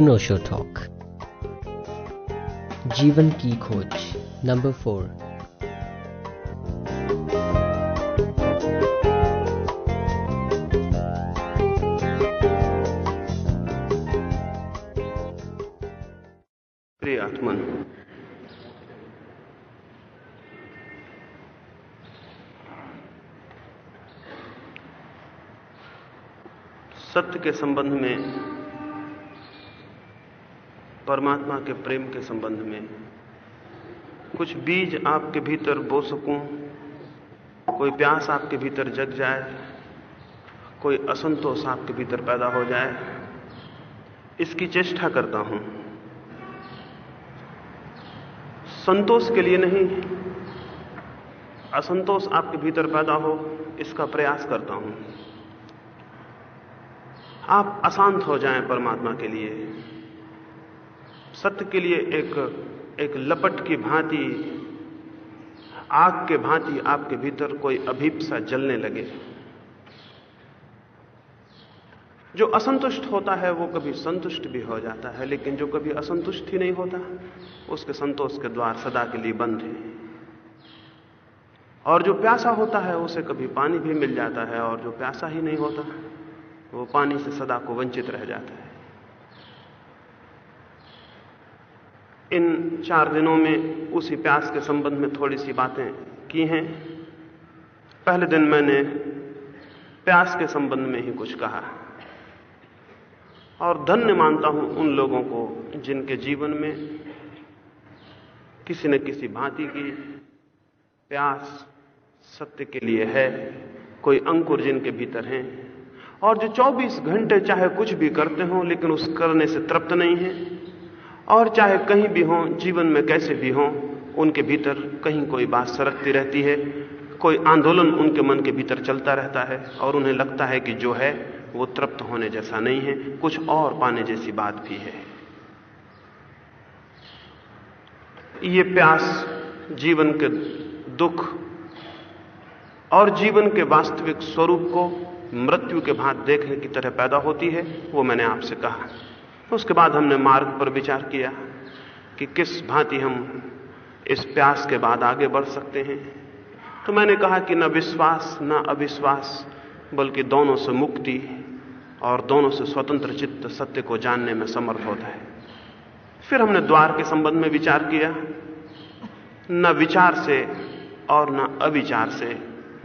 अनोशो talk. जीवन की खोज नंबर फोर। प्रिय आत्मन सत्य के संबंध में परमात्मा के प्रेम के संबंध में। कुछ बीज आपके भीतर बो सकूँ, कोई प्यास आपके भीतर जग जाए, कोई असंतोष आपके भीतर पैदा हो जाए, इसकी चेष्टा करता हूँ। संतोष के लिए नहीं, असंतोष आपके भीतर पैदा हो, इसका प्रयास करता हूँ। आप अशांत हो जाएँ परमात्मा के लिए। सत्य के लिए एक एक लपट की भांति, आग के भांति आपके भीतर कोई अभीपसा जलने लगे। जो असंतुष्ट होता है, वो कभी संतुष्ट भी हो जाता है, लेकिन जो कभी असंतुष्ट ही नहीं होता, उसके संतोष के द्वार सदा के लिए बंद है। और जो प्यासा होता है, उसे कभी पानी भी मिल जाता है, और जो प्यासा ही नहीं होता, वो पानी से सदा को वंचित रह जाता है। इन चार दिनों में उसी प्यास के संबंध में थोड़ी सी बातें की हैं। पहले दिन मैंने प्यास के संबंध में ही कुछ कहा। और धन्य मानता हूँ उन लोगों को जिनके जीवन में किसी न किसी भांति की प्यास सत्य के लिए है, कोई अंकुर जिनके भीतर हैं। और जो 24 घंटे चाहे कुछ भी करते हो, लेकिन उस करने से तृप्त नहीं है। और चाहे कहीं भी हो, जीवन में कैसे भी हों, उनके भीतर कहीं कोई बात सरकती रहती है, कोई आंदोलन उनके मन के भीतर चलता रहता है और उन्हें लगता है कि जो है, वो तृप्त होने जैसा नहीं है, कुछ और पाने जैसी बात भी है। ये प्यास जीवन के दुख और जीवन के वास्तविक स्वरूप को मृत्यु के भांत देखने की तरह पैदा होती है, वो मैंने आपसे कहा। उसके बाद हमने मार्ग पर विचार किया कि किस भांति हम इस प्यास के बाद आगे बढ़ सकते हैं। तो मैंने कहा कि न विश्वास, न अविश्वास, बल्कि दोनों से मुक्ति और दोनों से स्वतंत्र चित्त सत्य को जानने में समर्थ होता है। फिर हमने द्वार के संबंध में विचार किया, न विचार से और न अविचार से,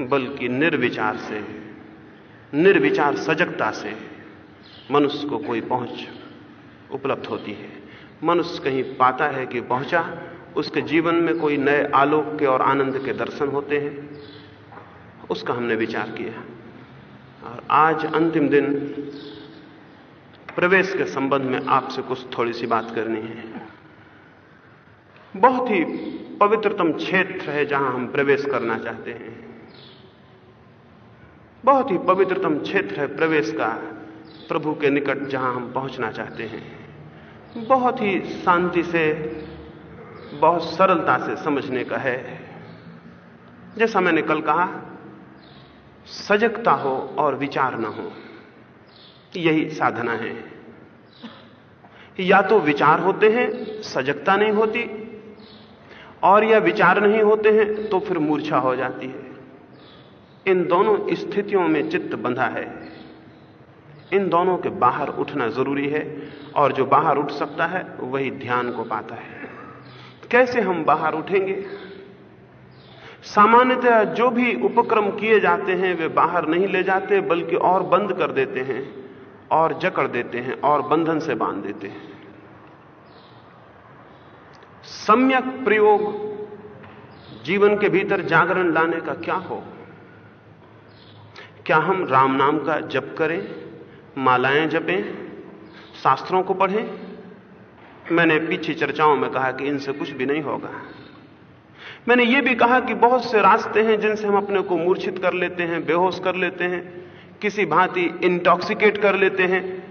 बल्कि निर्विचार से, निर्विचार सजगता से मनुष्य को कोई पहुँच उपलब्ध होती है। मनुष्य कहीं पाता है कि पहुँचा, उसके जीवन में कोई नए आलोक के और आनंद के दर्शन होते हैं। उसका हमने विचार किया। और आज अंतिम दिन प्रवेश के संबंध में आपसे कुछ थोड़ी सी बात करनी है। बहुत ही पवित्रतम क्षेत्र है जहाँ हम प्रवेश करना चाहते हैं। बहुत ही पवित्रतम क्षेत्र है प्रवेश का प्रभु के निकट जहाँ हम पहुँचना चाहते हैं। बहुत ही शांति से, बहुत सरलता से समझने का है। जैसा मैंने कल कहा, सजगता हो और विचार ना हो, यही साधना है। या तो विचार होते हैं, सजगता नहीं होती, और या विचार नहीं होते हैं तो फिर मूर्छा हो जाती है। इन दोनों स्थितियों में चित्त बंधा है। इन दोनों के बाहर उठना ज़रूरी है और जो बाहर उठ सकता है, वही ध्यान को पाता है। कैसे हम बाहर उठेंगे? सामान्यतः जो भी उपक्रम किए जाते हैं, वे बाहर नहीं ले जाते, बल्कि और बंद कर देते हैं, और जकड़ देते हैं, और बंधन से बाँध देते हैं। सम्यक प्रयोग जीवन के भीतर जागरण लाने का क्या हो? क्या हम राम नाम का जप करें? मालाएँ जपें, शास्त्रों को पढ़ें। मैंने पीछे चर्चाओं में कहा कि इनसे कुछ भी नहीं होगा। मैंने यह भी कहा कि बहुत से रास्ते हैं जिनसे हम अपने को मूर्छित कर लेते हैं, बेहोश कर लेते हैं, किसी भांति इंटॉक्सिकेट कर लेते हैं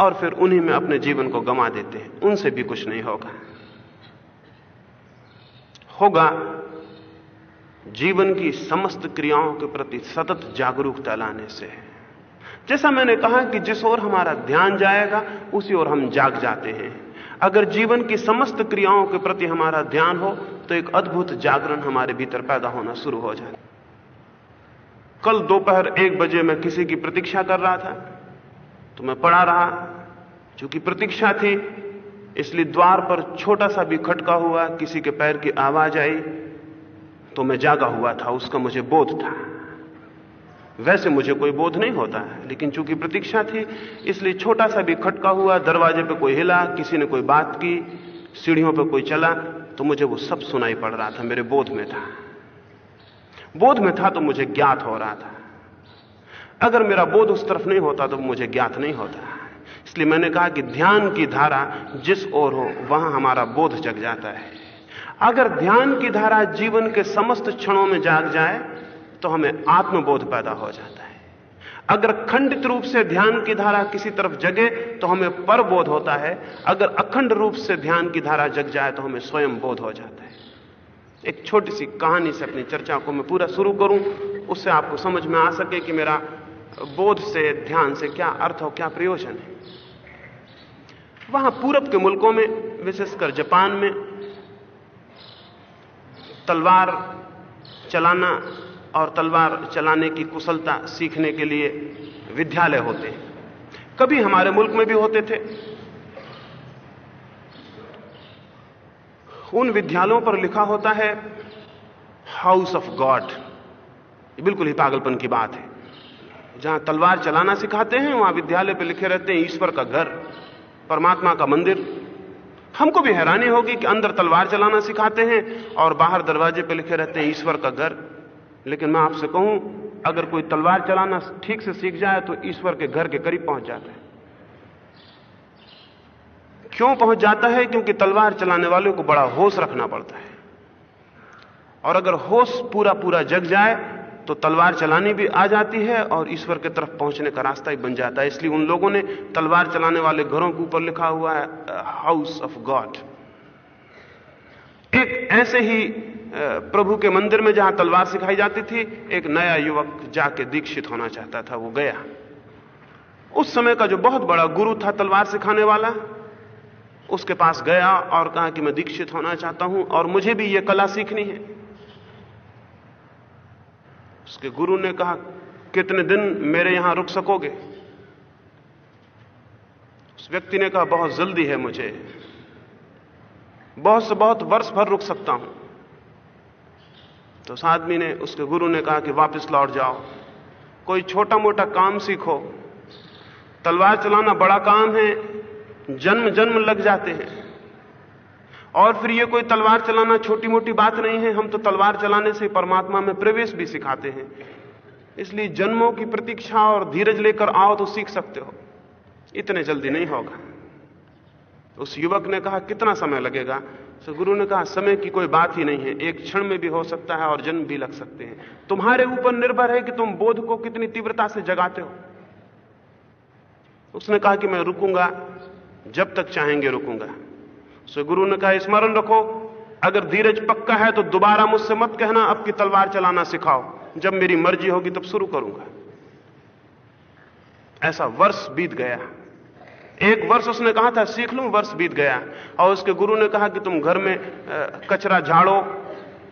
और फिर उन्हीं में अपने जीवन को गंवा देते हैं। उनसे भी कुछ नहीं होगा। होगा जीवन की समस्त क्रियाओं के प्रति सतत जागरूकता लाने से। जैसा मैंने कहा कि जिस ओर हमारा ध्यान जाएगा, उसी ओर हम जाग जाते हैं। अगर जीवन की समस्त क्रियाओं के प्रति हमारा ध्यान हो तो एक अद्भुत जागरण हमारे भीतर पैदा होना शुरू हो जाए। कल दोपहर एक बजे मैं किसी की प्रतीक्षा कर रहा था तो मैं पड़ा रहा, चूँकि प्रतीक्षा थी, इसलिए द्वार पर छोटा सा भी खटका हुआ, किसी के पैर की आवाज़ आई तो मैं जागा हुआ था, उसका मुझे बोध था। वैसे मुझे कोई बोध नहीं होता है लेकिन चूँकि प्रतीक्षा थी, इसलिए छोटा सा भी खटका हुआ, दरवाजे पे कोई हिला, किसी ने कोई बात की, सीढ़ियों पे कोई चला तो मुझे वो सब सुनाई पड़ रहा था, मेरे बोध में था। बोध में था तो मुझे ज्ञात हो रहा था। अगर मेरा बोध उस तरफ़ नहीं होता तो मुझे ज्ञात नहीं होता। इसलिए मैंने कहा कि ध्यान की धारा जिस ओर हो, वहाँ हमारा बोध जग जाता है। अगर ध्यान की धारा जीवन के समस्त क्षणों में जाग जाए तो हमें आत्मबोध पैदा हो जाता है। अगर खंडित रूप से ध्यान की धारा किसी तरफ़ जगे तो हमें परबोध होता है। अगर अखंड रूप से ध्यान की धारा जग जाए तो हमें स्वयं बोध हो जाता है। एक छोटी सी कहानी से अपनी चर्चा को मैं पूरा शुरू करूँ। उससे आपको समझ में आ सके कि मेरा बोध से, ध्यान से क्या अर्थ और क्या प्रयोजन है। वहाँ पूरब के मुल्कों में, विशेषकर जापान में, तलवार चलाना और तलवार चलाने की कुशलता सीखने के लिए विद्यालय होते हैं। कभी हमारे मुल्क में भी होते थे। उन विद्यालयों पर लिखा होता है हाउस ऑफ़ गॉड बिल्कुल ही पागलपन की बात है। जहाँ तलवार चलाना सिखाते हैं, वहाँ विद्यालय पर लिखे रहते हैं, ईश्वर का घर, परमात्मा का मंदिर। हमको भी हैरानी होगी कि अंदर तलवार चलाना सिखाते हैं और बाहर दरवाजे पर लिखे रहते हैं, ईश्वर का घर। लेकिन मैं आपसे कहूँ, अगर कोई तलवार चलाना ठीक से सीख जाए तो ईश्वर के घर के करीब पहुँच जाता है। क्यों पहुँच जाता है? क्योंकि तलवार चलाने वाले को बड़ा होश रखना पड़ता है। और अगर होश पूरा पूरा जग जाए तो तलवार चलानी भी आ जाती है और ईश्वर की तरफ़ पहुँचने का रास्ता ही बन जाता है। इसलिए उन लोगों ने तलवार चलाने वाले घरों के ऊपर लिखा हुआ है हाउस ऑफ़ गॉड एक ऐसे ही प्रभु के मंदिर में जहाँ तलवार सिखाई जाती थी, एक नया युवक जाके दीक्षित होना चाहता था, वो गया। उस समय का जो बहुत बड़ा गुरु था तलवार सिखाने वाला, उसके पास गया और कहा कि मैं दीक्षित होना चाहता हूँ और मुझे भी यह कला सीखनी है। उसके गुरु ने कहा, कितने दिन मेरे यहाँ रुक सकोगे? उस व्यक्ति ने कहा, बहुत जल्दी है मुझे। बहुत से बहुत वर्ष भर रुक सकता हूँ। तो उस आदमी ने उसके गुरु ने कहा कि वापस लौट जाओ। कोई छोटा मोटा काम सीखो। तलवार चलाना बड़ा काम है, जन्म जन्म लग जाते हैं। और फिर ये कोई तलवार चलाना छोटी मोटी बात नहीं है, हम तो तलवार चलाने से परमात्मा में प्रवेश भी सिखाते हैं। इसलिए जन्मों की प्रतीक्षा और धीरज लेकर आओ तो सीख सकते हो। इतने जल्दी नहीं होगा। उस युवक ने कहा, कितना समय लगेगा? तो गुरु ने कहा, समय की कोई बात ही नहीं है। एक क्षण में भी हो सकता है और जन्म भी लग सकते हैं। तुम्हारे ऊपर निर्भर है कि तुम बोध को कितनी तीव्रता से जगाते हो। उसने कहा कि मैं रुकूँगा, जब तक चाहेंगे रुकूँगा। सो गुरु ने कहा, स्मरण रखो, अगर धीरज पक्का है तो दोबारा मुझसे मत कहना, अब की तलवार चलाना सिखाओ। जब मेरी मर्ज़ी होगी तब शुरू करूँगा। ऐसा वर्ष बीत गया। एक वर्ष उसने कहा था, सीख लू, वर्ष बीत गया। और उसके गुरु ने कहा कि, तुम घर में कचरा झाड़ो,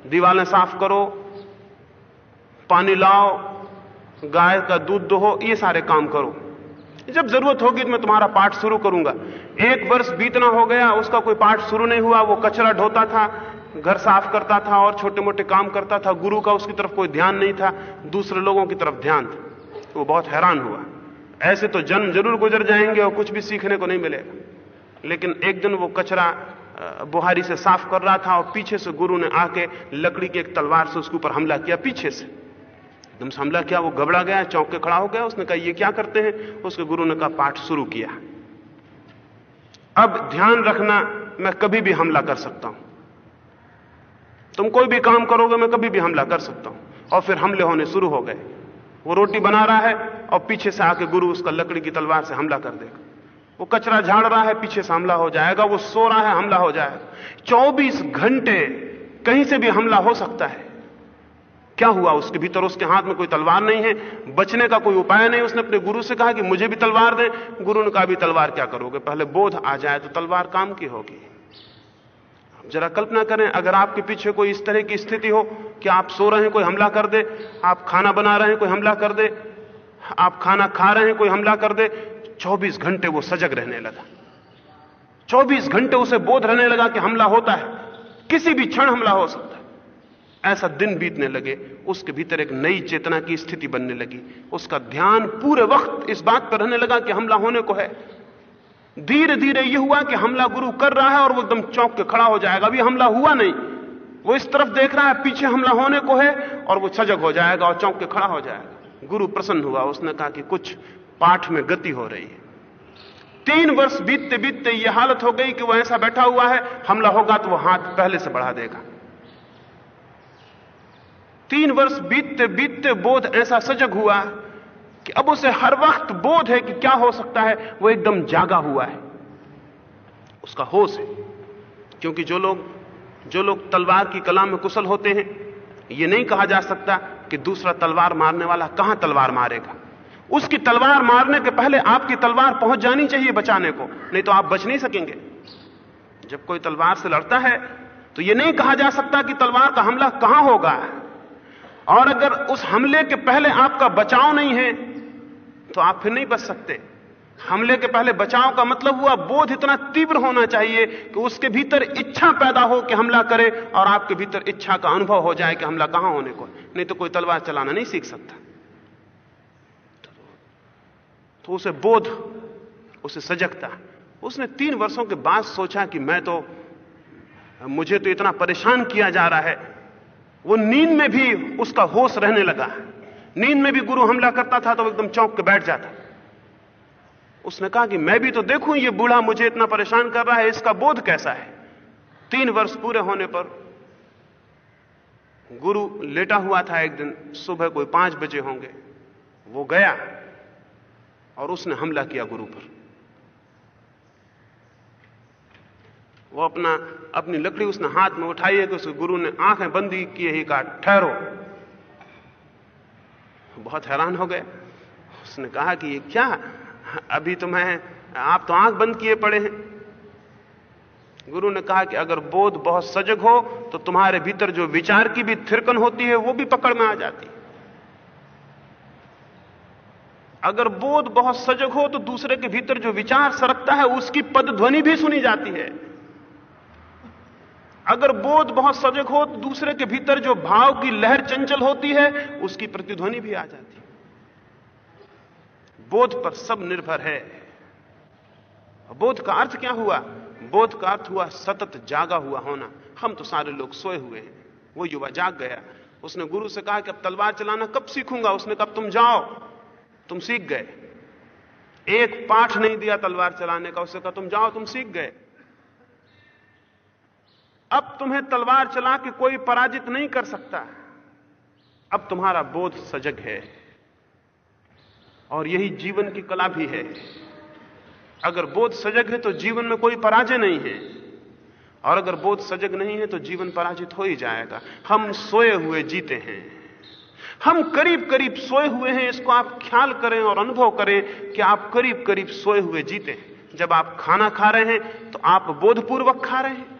दीवालें साफ़ करो, पानी लाओ, गाय का दूध दोहो, ये सारे काम करो। जब ज़रूरत होगी तो मैं तुम्हारा पाठ शुरू करूँगा। एक वर्ष बीतना हो गया, उसका कोई पाठ शुरू नहीं हुआ, वो कचरा ढोता था, घर साफ़ करता था और छोटे मोटे काम करता था। गुरु का उसकी तरफ़ कोई ध्यान नहीं था, दूसरे लोगों की तरफ़ ध्यान था। वो बहुत हैरान हुआ। ऐसे तो जन्म ज़रूर गुजर जाएँगे और कुछ भी सीखने को नहीं मिलेगा। लेकिन एक दिन वो कचरा बुहारी से साफ़ कर रहा था और पीछे से गुरु ने आके लकड़ी की एक तलवार से उसके ऊपर हमला किया पीछे से। एकदम से हमला किया, वो घबरा गया, चौंक के खड़ा हो गया, उसने कहा, ये क्या करते हैं? उसके गुरु ने कहा, पाठ शुरू किया। अब ध्यान रखना, मैं कभी भी हमला कर सकता हूँ। तुम कोई भी काम करोगे, मैं कभी भी हमला कर सकता हूँ। और फिर हमले होने शुरू हो गए। वो रोटी बना रहा है और पीछे से आके गुरु उसका लकड़ी की तलवार से हमला कर देगा। वो कचरा झाड़ रहा है, पीछे से हमला हो जाएगा, वो सो रहा है, हमला हो जाएगा। 24 घंटे कहीं से भी हमला हो सकता है। क्या हुआ? उसके भीतर उसके हाथ में कोई तलवार नहीं है, बचने का कोई उपाय नहीं। उसने अपने गुरु से कहा कि मुझे भी तलवार दें। गुरु ने कहा भी तलवार क्या करोगे? पहले बोध आ जाए तो तलवार काम की होगी। जरा कल्पना करें, अगर आपके पीछे कोई इस तरह की स्थिति हो कि आप सो रहे हैं, कोई हमला कर दे, आप खाना बना रहे हैं, कोई हमला कर दे, आप खाना खा रहे हैं, कोई हमला कर दे 24 घंटे वो सजग रहने लगा। 24 घंटे उसे बोध रहने लगा कि हमला होता है, किसी भी क्षण हमला हो सकता है। ऐसा दिन बीतने लगे, उसके भीतर एक नई चेतना की स्थिति बनने लगी, उसका ध्यान पूरे वक्त इस बात पर रहने लगा कि हमला होने को है। धीरे धीरे यह हुआ कि हमला गुरु कर रहा है और वो एकदम चौंक के खड़ा हो जाएगा। अभी हमला हुआ नहीं। वो इस तरफ़ देख रहा है, पीछे हमला होने को है और वो सजग हो जाएगा और चौंक के खड़ा हो जाएगा। गुरु प्रसन्न हुआ। उसने कहा कि कुछ पाठ में गति हो रही है। तीन वर्ष बीतते बीतते यह हालत हो गई कि वह ऐसा बैठा हुआ है, हमला होगा तो वह हाथ पहले से बढ़ा देगा। तीन वर्ष बीतते बीतते बोध ऐसा सजग हुआ कि अब उसे हर वक्त बोध है कि क्या हो सकता है, वो एकदम जागा हुआ है। उसका होश है, क्योंकि जो लोग जो लोग तलवार की कला में कुशल होते हैं, ये नहीं कहा जा सकता कि दूसरा तलवार मारने वाला कहाँ तलवार मारेगा। उसकी तलवार मारने के पहले आपकी तलवार पहुँच जानी चाहिए बचाने को, नहीं तो आप बच नहीं सकेंगे। जब कोई तलवार से लड़ता है तो यह नहीं कहा जा सकता कि तलवार का हमला कहाँ होगा। और अगर उस हमले के पहले आपका बचाव नहीं है तो आप फिर नहीं बच सकते। हमले के पहले बचाव का मतलब हुआ बोध इतना तीव्र होना चाहिए कि उसके भीतर इच्छा पैदा हो कि हमला करे और आपके भीतर इच्छा का अनुभव हो जाए कि हमला कहाँ होने को। नहीं तो कोई तलवार चलाना नहीं सीख सकता। तो उसे बोध, उसे सजगता। उसने तीन वर्षों के बाद सोचा कि मैं तो मुझे तो इतना परेशान किया जा रहा है। वो नींद में भी उसका होश रहने लगा। नींद में भी गुरु हमला करता था तो एकदम चौंक के बैठ जाता। उसने कहा कि मैं भी तो देखूँ, ये बूढ़ा मुझे इतना परेशान कर रहा है, इसका बोध कैसा है? तीन वर्ष पूरे होने पर गुरु लेटा हुआ था एक दिन, सुबह कोई पाँच बजे होंगे, वो गया और उसने हमला किया गुरु पर। वो अपना, अपनी लकड़ी उसने हाथ में उठाई है कि उसके गुरु ने आँखें बंदी किए ही कहा, ठहरो। बहुत हैरान हो गए। उसने कहा कि ये क्या? अभी तो मैं, आप तो आँख बंद किए पड़े हैं। गुरु ने कहा कि अगर बोध बहुत सजग हो तो तुम्हारे भीतर जो विचार की भी थिरकन होती है, वो भी पकड़ में आ जाती। अगर बोध बहुत सजग हो तो दूसरे के भीतर जो विचार सरकता है, उसकी पद ध्वनि भी सुनी जाती है। अगर बोध बहुत सजग हो तो दूसरे के भीतर जो भाव की लहर चंचल होती है, उसकी प्रतिध्वनि भी आ जाती बोध पर सब निर्भर है। बोध का अर्थ क्या हुआ? बोध का अर्थ हुआ सतत जागा हुआ होना। हम तो सारे लोग सोए हुए हैं। वो युवा जाग गया। उसने गुरु से कहा कि अब तलवार चलाना कब सीखूँगा? उसने कहा तुम जाओ। तुम सीख गए। एक पाठ नहीं दिया तलवार चलाने का। उसने कहा, तुम जाओ, तुम सीख गए। अब तुम्हें तलवार चला के कोई पराजित नहीं कर सकता। अब तुम्हारा बोध सजग है और यही जीवन की कला भी है। अगर बोध सजग है तो जीवन में कोई पराजय नहीं है। और अगर बोध सजग नहीं है तो जीवन पराजित हो ही जाएगा। हम सोए हुए जीते हैं। हम करीब करीब सोए हुए हैं। इसको आप ख्याल करें और अनुभव करें कि आप करीब करीब सोए हुए जीते हैं। जब आप खाना खा रहे हैं तो आप बोधपूर्वक खा रहे हैं।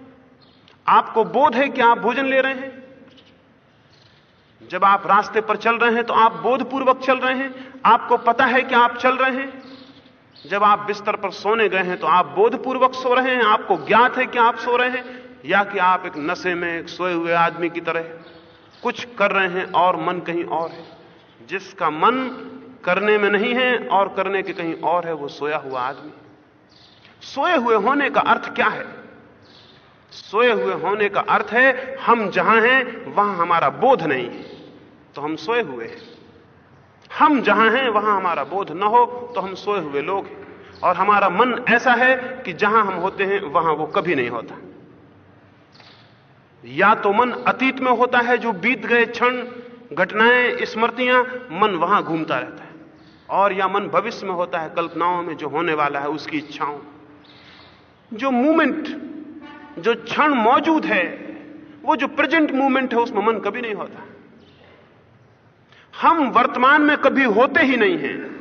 आपको बोध है कि आप भोजन ले रहे हैं? जब आप रास्ते पर चल रहे हैं तो आप बोधपूर्वक चल रहे हैं। आपको पता है कि आप चल रहे हैं। जब आप बिस्तर पर सोने गए हैं तो आप बोधपूर्वक सो रहे हैं। आपको ज्ञात है कि आप सो रहे हैं या कि आप एक नशे में एक सोए हुए आदमी की तरह कुछ कर रहे हैं और मन कहीं और है। जिसका मन करने में नहीं है और करने के कहीं और है, वो सोया हुआ आदमी। सोए हुए होने का अर्थ क्या है? सोए हुए होने का अर्थ है, हम जहाँ हैं, वहाँ हमारा बोध नहीं है। तो हम सोए हुए हैं। हम जहाँ हैं, वहाँ हमारा बोध न हो तो हम सोए हुए लोग हैं। और हमारा मन ऐसा है कि जहाँ हम होते हैं, वहाँ वो कभी नहीं होता। या तो मन अतीत में होता है, जो बीत गए क्षण, घटनाएँ, स्मृतियाँ, मन वहाँ घूमता रहता है। और या मन भविष्य में होता है, कल्पनाओं में जो होने वाला है, उसकी इच्छाओं। जो मूवमेंट जो क्षण मौजूद है, वो जो प्रेजेंट मूवमेंट है, उसमें मन कभी नहीं होता। हम वर्तमान में कभी होते ही नहीं हैं।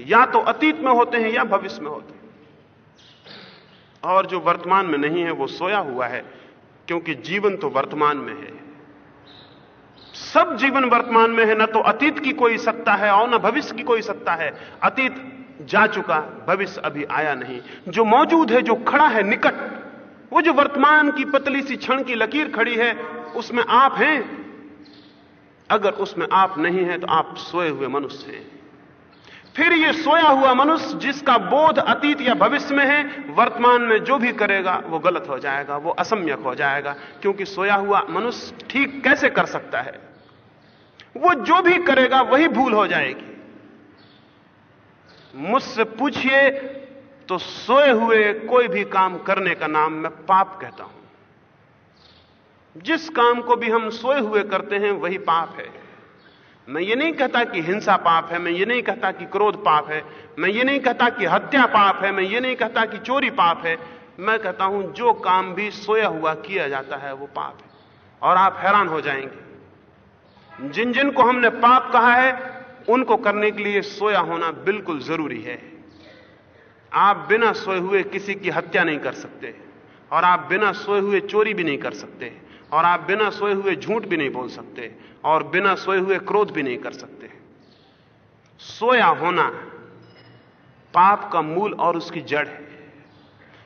या तो अतीत में होते हैं या भविष्य में होते हैं। और जो वर्तमान में नहीं है, वो सोया हुआ है, क्योंकि जीवन तो वर्तमान में है। सब जीवन वर्तमान में है, ना तो अतीत की कोई सत्ता है, और ना भविष्य की कोई सत्ता है। अतीत जा चुका, भविष्य अभी आया नहीं। जो मौजूद है, जो खड़ा है, निकट वो जो वर्तमान की पतली सी क्षण की लकीर खड़ी है, उसमें आप हैं। अगर उसमें आप नहीं हैं तो आप सोए हुए मनुष्य हैं। फिर ये सोया हुआ मनुष्य, जिसका बोध अतीत या भविष्य में है, वर्तमान में जो भी करेगा, वो गलत हो जाएगा, वो असम्यक हो जाएगा, क्योंकि सोया हुआ मनुष्य ठीक कैसे कर सकता है? वो जो भी करेगा, वही भूल हो जाएगी। मुझसे पूछिए तो सोए हुए कोई भी काम करने का नाम मैं पाप कहता हूँ। जिस काम को भी हम सोए हुए करते हैं, वही पाप है। मैं ये नहीं कहता कि हिंसा पाप है, मैं ये नहीं कहता कि क्रोध पाप है, मैं ये नहीं कहता कि हत्या पाप है, मैं ये नहीं कहता कि चोरी पाप है। मैं कहता हूँ, जो काम भी सोया हुआ किया जाता है, वो पाप है। और आप हैरान हो जाएँगे। जिन जिन को हमने पाप कहा है, उनको करने के लिए सोया होना बिल्कुल ज़रूरी है। आप बिना सोए हुए किसी की हत्या नहीं कर सकते और आप बिना सोए हुए चोरी भी नहीं कर सकते और आप बिना सोए हुए झूठ भी नहीं बोल सकते और बिना सोए हुए क्रोध भी नहीं कर सकते। सोया होना पाप का मूल और उसकी जड़ है।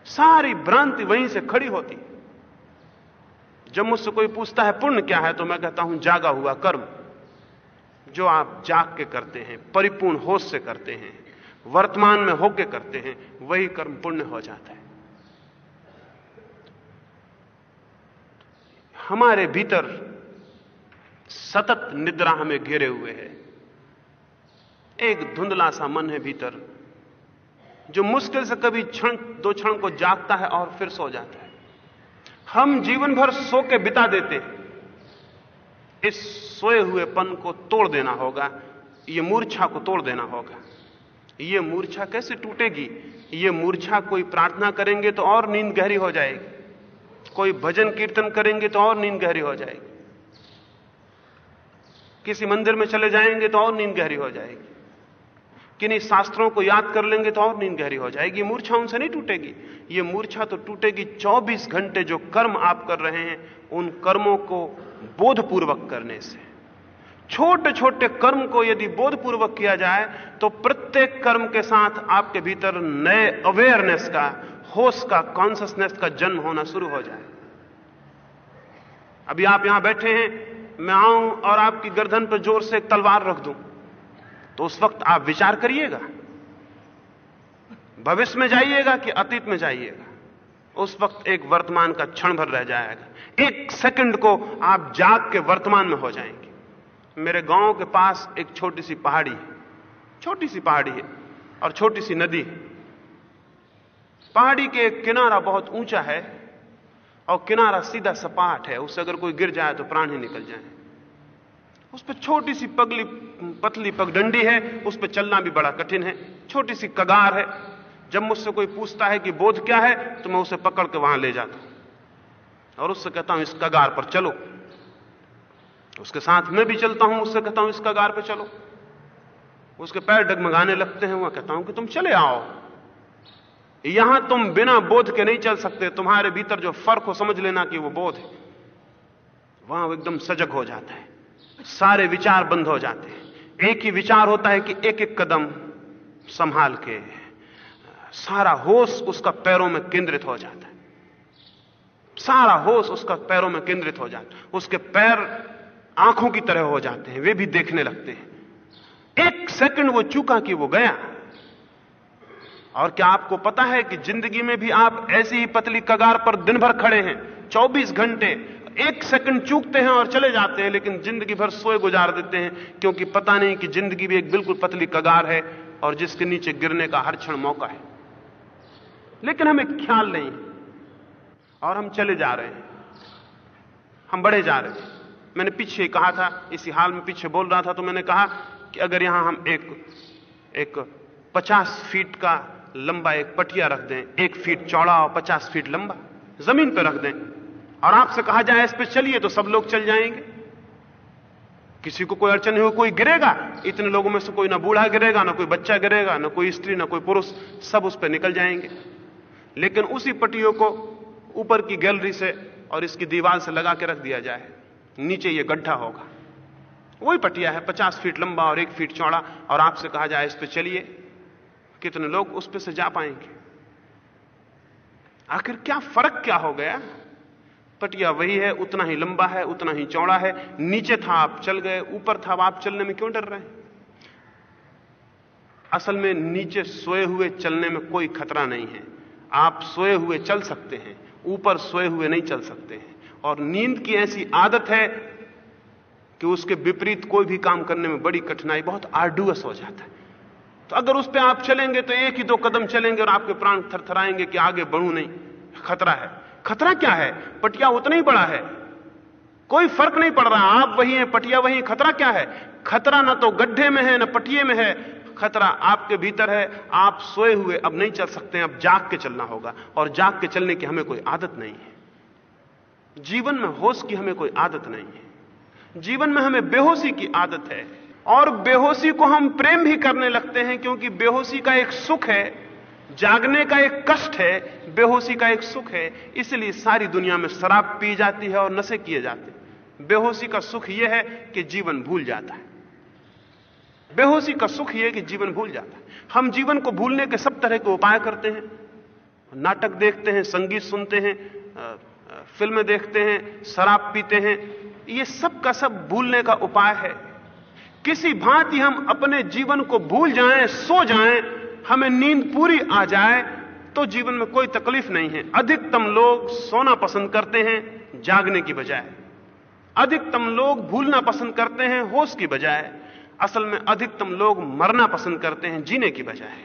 सारी भ्रांति वहीं से खड़ी होती। जब मुझसे कोई पूछता है, पुण्य क्या है? तो मैं कहता हूँ, जागा हुआ कर्म, जो आप जाग के करते हैं, परिपूर्ण होश से करते हैं वर्तमान में होके करते हैं, वही कर्म पुण्य हो जाता है। हमारे भीतर सतत निद्रा हमें घेरे हुए है। एक धुंधला सा मन है भीतर, जो मुश्किल से कभी क्षण, दो क्षण को जागता है और फिर सो जाता है। हम जीवन भर सो के बिता देते हैं। इस सोए हुए पन को तोड़ देना होगा, ये मूर्छा को तोड़ देना होगा। ये मूर्छा कैसे टूटेगी? ये मूर्छा कोई प्रार्थना करेंगे तो और नींद गहरी हो जाएगी। कोई भजन कीर्तन करेंगे तो और नींद गहरी हो जाएगी। किसी मंदिर में चले जाएँगे तो और नींद गहरी हो जाएगी। किन्हीं शास्त्रों को याद कर लेंगे तो और नींद गहरी हो जाएगी। मूर्छा उनसे नहीं टूटेगी। ये मूर्छा तो टूटेगी 24 घंटे जो कर्म आप कर रहे हैं, उन कर्मों को बोधपूर्वक करने से। छोटे छोटे कर्म को यदि बोधपूर्वक किया जाए तो प्रत्येक कर्म के साथ आपके भीतर नए अवेयरनेस का, होश का कॉन्सियसनेस का जन्म होना शुरू हो जाए। अभी आप यहाँ बैठे हैं, मैं आऊँ और आपकी गर्दन पर ज़ोर से एक तलवार रख दूँ तो उस वक्त आप विचार करिएगा। भविष्य में जाइएगा कि अतीत में जाइएगा। उस वक्त एक वर्तमान का क्षण भर रह जाएगा। एक सेकंड को आप जाग के वर्तमान में हो जाएँगे। मेरे गाँव के पास एक छोटी सी पहाड़ी है। छोटी सी पहाड़ी है और छोटी सी नदी है। पहाड़ी के किनारा बहुत ऊँचा है और किनारा सीधा सपाट है। उससे अगर कोई गिर जाए तो प्राण ही निकल जाए। उस पर छोटी सी पगली, पतली पगडंडी है। उस पर चलना भी बड़ा कठिन है। छोटी सी कगार है। जब मुझसे कोई पूछता है कि बोध क्या है तो मैं उसे पकड़ के वहाँ ले जाता हूँ। और उससे कहता हूँ, इस कगार पर चलो। उसके साथ मैं भी चलता हूँ, उससे कहता हूँ इस कगार पर चलो। उसके पैर डगमगाने लगते हैं वह कहता हूँ कि, तुम चले आओ। यहाँ तुम बिना बोध के नहीं चल सकते। तुम्हारे भीतर जो फ़र्क हो, समझ लेना कि वो बोध है। वहाँ वो एकदम सजग हो जाता है। सारे विचार बंद हो जाते हैं। एक ही विचार होता है कि एक एक कदम संभाल के, सारा होश उसका पैरों में केंद्रित हो जाता है। सारा होश उसका पैरों में केंद्रित हो जाता है। उसके पैर आँखों की तरह हो जाते हैं, वे भी देखने लगते हैं। एक सेकंड वो चूका कि वो गया। और क्या आपको पता है कि ज़िंदगी में भी आप ऐसी ही पतली कगार पर दिन भर खड़े हैं? 24 घंटे, एक सेकंड चूकते हैं और चले जाते हैं, लेकिन ज़िंदगी भर सोए गुजार देते हैं, क्योंकि पता नहीं कि ज़िंदगी भी एक बिल्कुल पतली कगार है और जिसके नीचे गिरने का हर क्षण मौका है। लेकिन हमें ख्याल नहीं और हम चले जा रहे हैं। हम बढ़े जा रहे हैं। मैंने पीछे कहा था, इसी हाल में पीछे बोल रहा था तो मैंने कहा कि अगर यहाँ हम एक एक 50 फीट का लंबा एक पटिया रख दें, एक फीट चौड़ा और 50 फीट लंबा, ज़मीन पर रख दें, और आपसे कहा जाए इस पर चलिए तो सब लोग चल जाएँगे। किसी को कोई अड़चन नहीं हो, कोई गिरेगा, इतने लोगों में से कोई ना बूढ़ा गिरेगा, ना कोई बच्चा गिरेगा, ना कोई स्त्री, ना कोई पुरुष, सब उस पर निकल जाएँगे। लेकिन उसी पटियों को ऊपर की गैलरी से और इसकी दीवार से लगा के रख दिया जाए। नीचे ये गड्ढा होगा। वही पटिया है, पचास फीट लंबा और एक फीट चौड़ा। और आपसे कहा जाए, इस पर चलिए। कितने लोग उस पर से जा पाएँगे? आखिर क्या फ़र्क क्या हो गया? पटिया वही है, उतना ही लंबा है, उतना ही चौड़ा है। नीचे था, आप चल गए। ऊपर था, आप चलने में क्यों डर रहे हैं? असल में नीचे सोए हुए चलने में कोई खतरा नहीं है। आप सोए हुए चल सकते हैं, ऊपर सोए हुए नहीं चल सकते हैं। और नींद की ऐसी आदत है कि उसके विपरीत कोई भी काम करने में बड़ी कठिनाई, बहुत आर्डुअस हो जाता है। तो अगर उस पर आप चलेंगे तो एक ही दो कदम चलेंगे और आपके प्राण थरथराएँगे कि आगे बढ़ू नहीं। खतरा है। खतरा क्या है? पटिया उतना ही बड़ा है। कोई फ़र्क नहीं पड़ रहा, आप वही हैं, पटिया वही खतरा क्या है? खतरा ना तो गड्ढे में है, ना पटिए में है। खतरा आपके भीतर है। आप सोए हुए, अब नहीं चल सकते, अब जाग के चलना होगा। और जाग के चलने की हमें कोई आदत नहीं है। जीवन में होश की हमें कोई आदत नहीं है। जीवन में हमें बेहोशी की आदत है। और बेहोशी को हम प्रेम भी करने लगते हैं क्योंकि बेहोशी का एक सुख है, जागने का एक कष्ट है, बेहोशी का एक सुख है, इसलिए सारी दुनिया में शराब पी जाती है और नशे किए जाते हैं। बेहोशी का सुख यह है कि जीवन भूल जाता है। बेहोशी का सुख यह है कि जीवन भूल जाता है। हम जीवन को भूलने के सब तरह के उपाय करते हैं, नाटक देखते हैं, संगीत सुनते हैं फ़िल्में देखते हैं, शराब पीते हैं, ये सब का सब भूलने का उपाय है। किसी भांति हम अपने जीवन को भूल जाएँ, सो जाएँ, हमें नींद पूरी आ जाए तो जीवन में कोई तकलीफ़ नहीं है। अधिकतम लोग सोना पसंद करते हैं, जागने की बजाय। अधिकतम लोग भूलना पसंद करते हैं, होश की बजाय। असल में अधिकतम लोग मरना पसंद करते हैं, जीने की बजाय।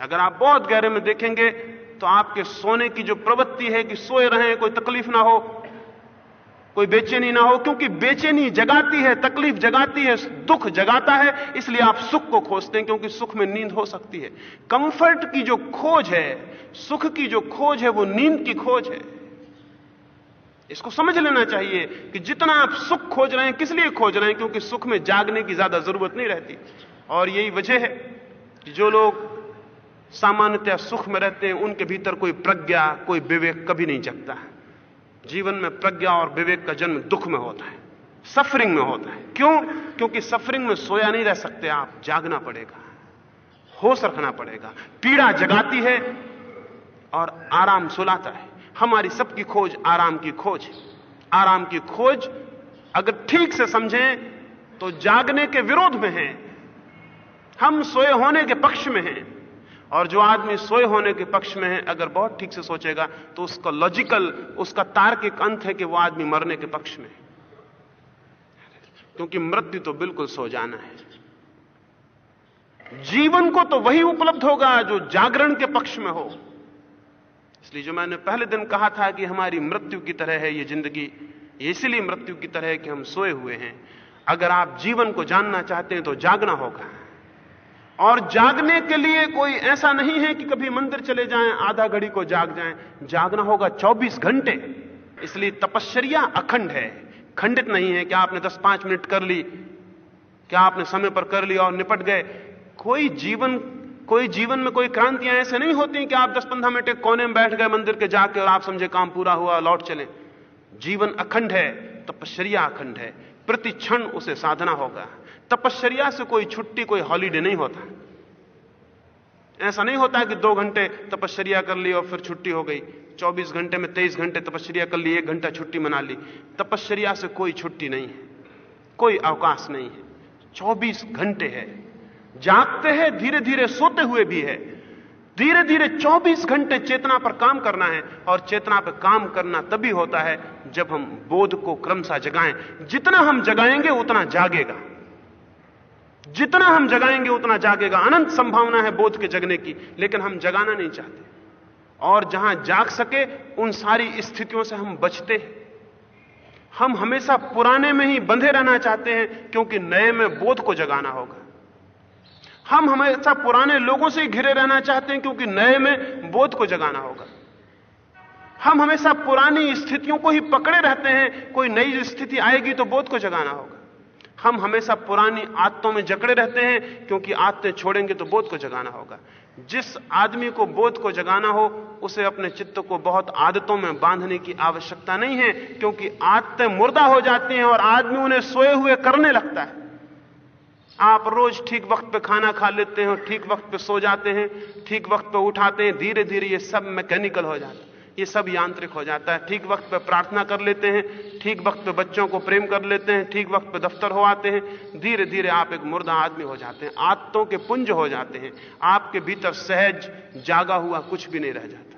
अगर आप बहुत गहरे में देखेंगे तो आपके सोने की जो प्रवृत्ति है कि सोए रहें, कोई तकलीफ़ ना हो, कोई बेचैनी ना हो, क्योंकि बेचैनी जगाती है, तकलीफ़ जगाती है, दुख जगाता है, इसलिए आप सुख को खोजते हैं, क्योंकि सुख में नींद हो सकती है। कंफर्ट की जो खोज है, सुख की जो खोज है, वो नींद की खोज है। इसको समझ लेना चाहिए कि जितना आप सुख खोज रहे हैं, किस लिए खोज रहे हैं, क्योंकि सुख में जागने की ज़्यादा ज़रूरत नहीं रहती। और यही वजह है कि जो लोग सामान्यतः सुख में रहते हैं, उनके भीतर कोई प्रज्ञा, कोई विवेक कभी नहीं जगता। जीवन में प्रज्ञा और विवेक का जन्म दुख में होता है सफरिंग में होता है। क्यों? क्योंकि सफरिंग में सोया नहीं रह सकते आप, जागना पड़ेगा, होश रखना पड़ेगा। पीड़ा जगाती है और आराम सुलाता है। हमारी सबकी खोज आराम की खोज है। आराम की खोज अगर ठीक से समझें तो जागने के विरोध में है। हम सोए होने के पक्ष में हैं। और जो आदमी सोए होने के पक्ष में है, अगर बहुत ठीक से सोचेगा तो उसका लॉजिकल उसका तार्किक अंत है कि वो आदमी मरने के पक्ष में है। क्योंकि मृत्यु तो बिल्कुल सो जाना है। जीवन को तो वही उपलब्ध होगा जो जागरण के पक्ष में हो। इसलिए जो मैंने पहले दिन कहा था कि हमारी मृत्यु की तरह है ये ज़िंदगी इसलिए मृत्यु की तरह है कि हम सोए हुए हैं। अगर आप जीवन को जानना चाहते हैं तो जागना होगा। और जागने के लिए कोई ऐसा नहीं है कि कभी मंदिर चले जाएँ, आधा घड़ी को जाग जाएँ। जागना होगा 24 घंटे। इसलिए तपश्चर्या अखंड है। खंडित नहीं है कि आपने 10-5 मिनट कर ली क्या आपने समय पर कर लिया और निपट गए। कोई जीवन कोई जीवन में कोई क्रांतियाँ ऐसे नहीं होती कि आप 10-15 मिनट कोने में बैठ गए मंदिर के जाके और आप समझे काम पूरा हुआ, लौट चले। जीवन अखंड है तपश्चर्या अखंड है। प्रति क्षण उसे साधना होगा। तपश्चर्या से कोई छुट्टी, कोई हॉलीडे नहीं होता। ऐसा नहीं होता कि दो घंटे तपश्चर्या कर ली और फिर छुट्टी हो गई। 24 घंटे में 23 घंटे तपश्चर्या कर ली, एक घंटा छुट्टी मना ली। तपश्चर्या से कोई छुट्टी नहीं है। कोई अवकाश नहीं है। 24 घंटे है। जागते हैं धीरे धीरे सोते हुए भी है। धीरे धीरे 24 घंटे चेतना पर काम करना है और चेतना पर काम करना तभी होता है जब हम बोध को क्रमशः जगाएँ। जितना हम जगाएँगे, उतना जागेगा। जितना हम जगाएँगे, उतना जागेगा। अनंत संभावना है बोध के जगने की, लेकिन हम जगाना नहीं चाहते। और जहाँ जाग सके, उन सारी स्थितियों से हम बचते हैं। हम हमेशा पुराने में ही बंधे रहना चाहते हैं, क्योंकि नए में बोध को जगाना होगा। हम हमेशा पुराने लोगों से घिरे रहना चाहते हैं, क्योंकि नए में बोध को जगाना होगा। हम हमेशा पुरानी स्थितियों को ही पकड़े रहते हैं। कोई नई स्थिति आएगी तो बोध को जगाना होगा। हम हमेशा पुरानी आदतों में जकड़े रहते हैं, क्योंकि आदतें छोड़ेंगे तो बोध को जगाना होगा। जिस आदमी को बोध को जगाना हो, उसे अपने चित्त को बहुत आदतों में बांधने की आवश्यकता नहीं है, क्योंकि आदतें मुर्दा हो जाती हैं और आदमी उन्हें सोए हुए करने लगता है। आप रोज ठीक वक्त पे खाना खा लेते हैं, ठीक वक्त पे सो जाते हैं, ठीक वक्त पे उठाते हैं धीरे धीरे ये सब मैकेनिकल हो जाता ये सब यांत्रिक हो जाता है। ठीक वक्त पे प्रार्थना कर लेते हैं, ठीक वक्त पे बच्चों को प्रेम कर लेते हैं, ठीक वक्त पे दफ्तर हो आते हैं धीरे धीरे आप एक मुर्दा आदमी हो जाते हैं, आदतों के पुंज हो जाते हैं, आपके भीतर सहज जागा हुआ कुछ भी नहीं रह जाता।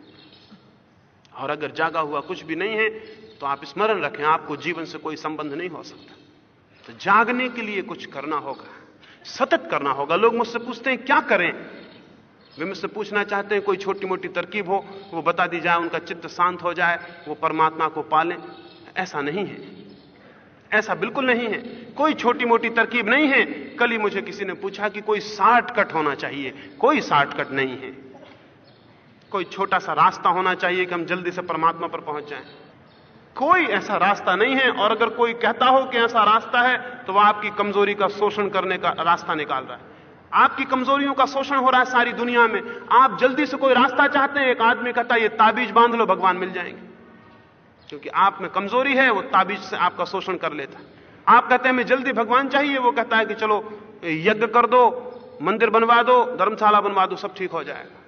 और अगर जागा हुआ कुछ भी नहीं है तो आप स्मरण रखें, आपको जीवन से कोई संबंध नहीं हो सकता। तो जागने के लिए कुछ करना होगा, सतत करना होगा। लोग मुझसे पूछते हैं, क्या करें? वे मुझसे पूछना चाहते हैं, कोई छोटी मोटी तरकीब हो, वो बता दी जाए, उनका चित्त शांत हो जाए, वो परमात्मा को पालें। ऐसा नहीं है। ऐसा बिल्कुल नहीं है। कोई छोटी मोटी तरकीब नहीं है। कल ही मुझे किसी ने पूछा कि कोई शॉर्टकट होना चाहिए। कोई शॉर्टकट नहीं है। कोई छोटा सा रास्ता होना चाहिए कि हम जल्दी से परमात्मा पर पहुँच जाएँ। कोई ऐसा रास्ता नहीं है, और अगर कोई कहता हो कि ऐसा रास्ता है तो वह आपकी कमज़ोरी का शोषण करने का रास्ता निकाल रहा है। आपकी कमजोरियों का शोषण हो रहा है सारी दुनिया में। आप जल्दी से कोई रास्ता चाहते हैं, एक आदमी कहता है, ये ताबीज बाँध लो, भगवान मिल जाएँगे। क्योंकि आप में कमज़ोरी है, वो ताबीज से आपका शोषण कर लेता आप कहते हैं हमें जल्दी भगवान चाहिए। वो कहता है कि, चलो, यज्ञ कर दो, मंदिर बनवा दो, धर्मशाला बनवा दो, सब ठीक हो जाएगा।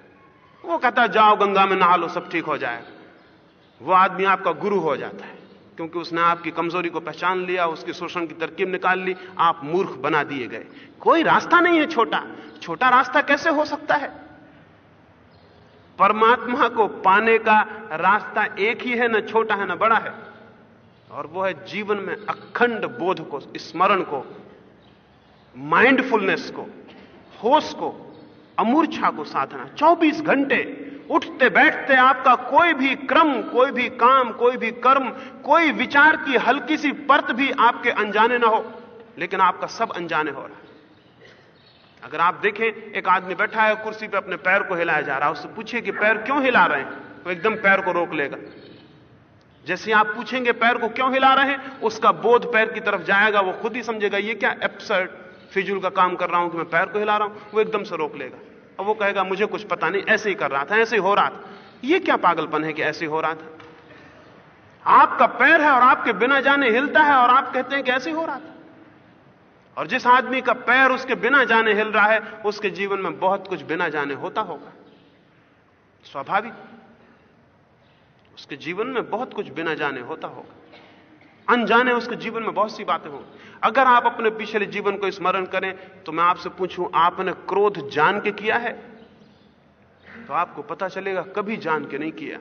वो कहता है, जाओ गंगा में नहा लो, सब ठीक हो जाएगा। वो आदमी आपका गुरु हो जाता है। क्योंकि उसने आपकी कमज़ोरी को पहचान लिया, उसके शोषण की तरकीब निकाल ली, आप मूर्ख बना दिए गए। कोई रास्ता नहीं है छोटा। छोटा रास्ता कैसे हो सकता है? परमात्मा को पाने का रास्ता एक ही है, ना छोटा है, ना बड़ा है। और वो है जीवन में अखंड बोध को, स्मरण को माइंडफुलनेस को, होश को, अमूर्छा को साधना। 24 घंटे उठते बैठते आपका कोई भी क्रम, कोई भी काम, कोई भी कर्म, कोई विचार की हल्की सी परत भी आपके अनजाने ना हो। लेकिन आपका सब अनजाने हो रहा है। अगर आप देखें, एक आदमी बैठा है, कुर्सी पे अपने पैर को हिलाया जा रहा है, उससे पूछिए कि पैर क्यों हिला रहे हैं? तो एकदम पैर को रोक लेगा। जैसे आप पूछेंगे पैर को क्यों हिला रहे हैं, उसका बोध पैर की तरफ़ जाएगा, वो खुद ही समझेगा, ये क्या एप्सर्ड फिजुल का काम कर रहा हूँ कि मैं पैर को हिला रहा हूँ? वो एकदम से रोक लेगा। और वो कहेगा, मुझे कुछ पता नहीं, ऐसे ही कर रहा था, ऐसे ही हो रहा था। ये क्या पागलपन है कि ऐसे ही रहा था? आपका पैर है और आपके बिना जाने हिलता है और आप कहते हैं कि ऐसे हो रहा था। और जिस आदमी का पैर उसके बिना जाने हिल रहा है, उसके जीवन में बहुत कुछ बिना जाने होता होगा। स्वाभाविक। उसके जीवन में बहुत कुछ बिना जाने होता होगा। अनजाने उसके जीवन में बहुत सी बातें होंगी अगर आप अपने पिछले जीवन को स्मरण करें तो मैं आपसे पूछूँ, आपने क्रोध जान के किया है? तो आपको पता चलेगा, कभी जान के नहीं किया।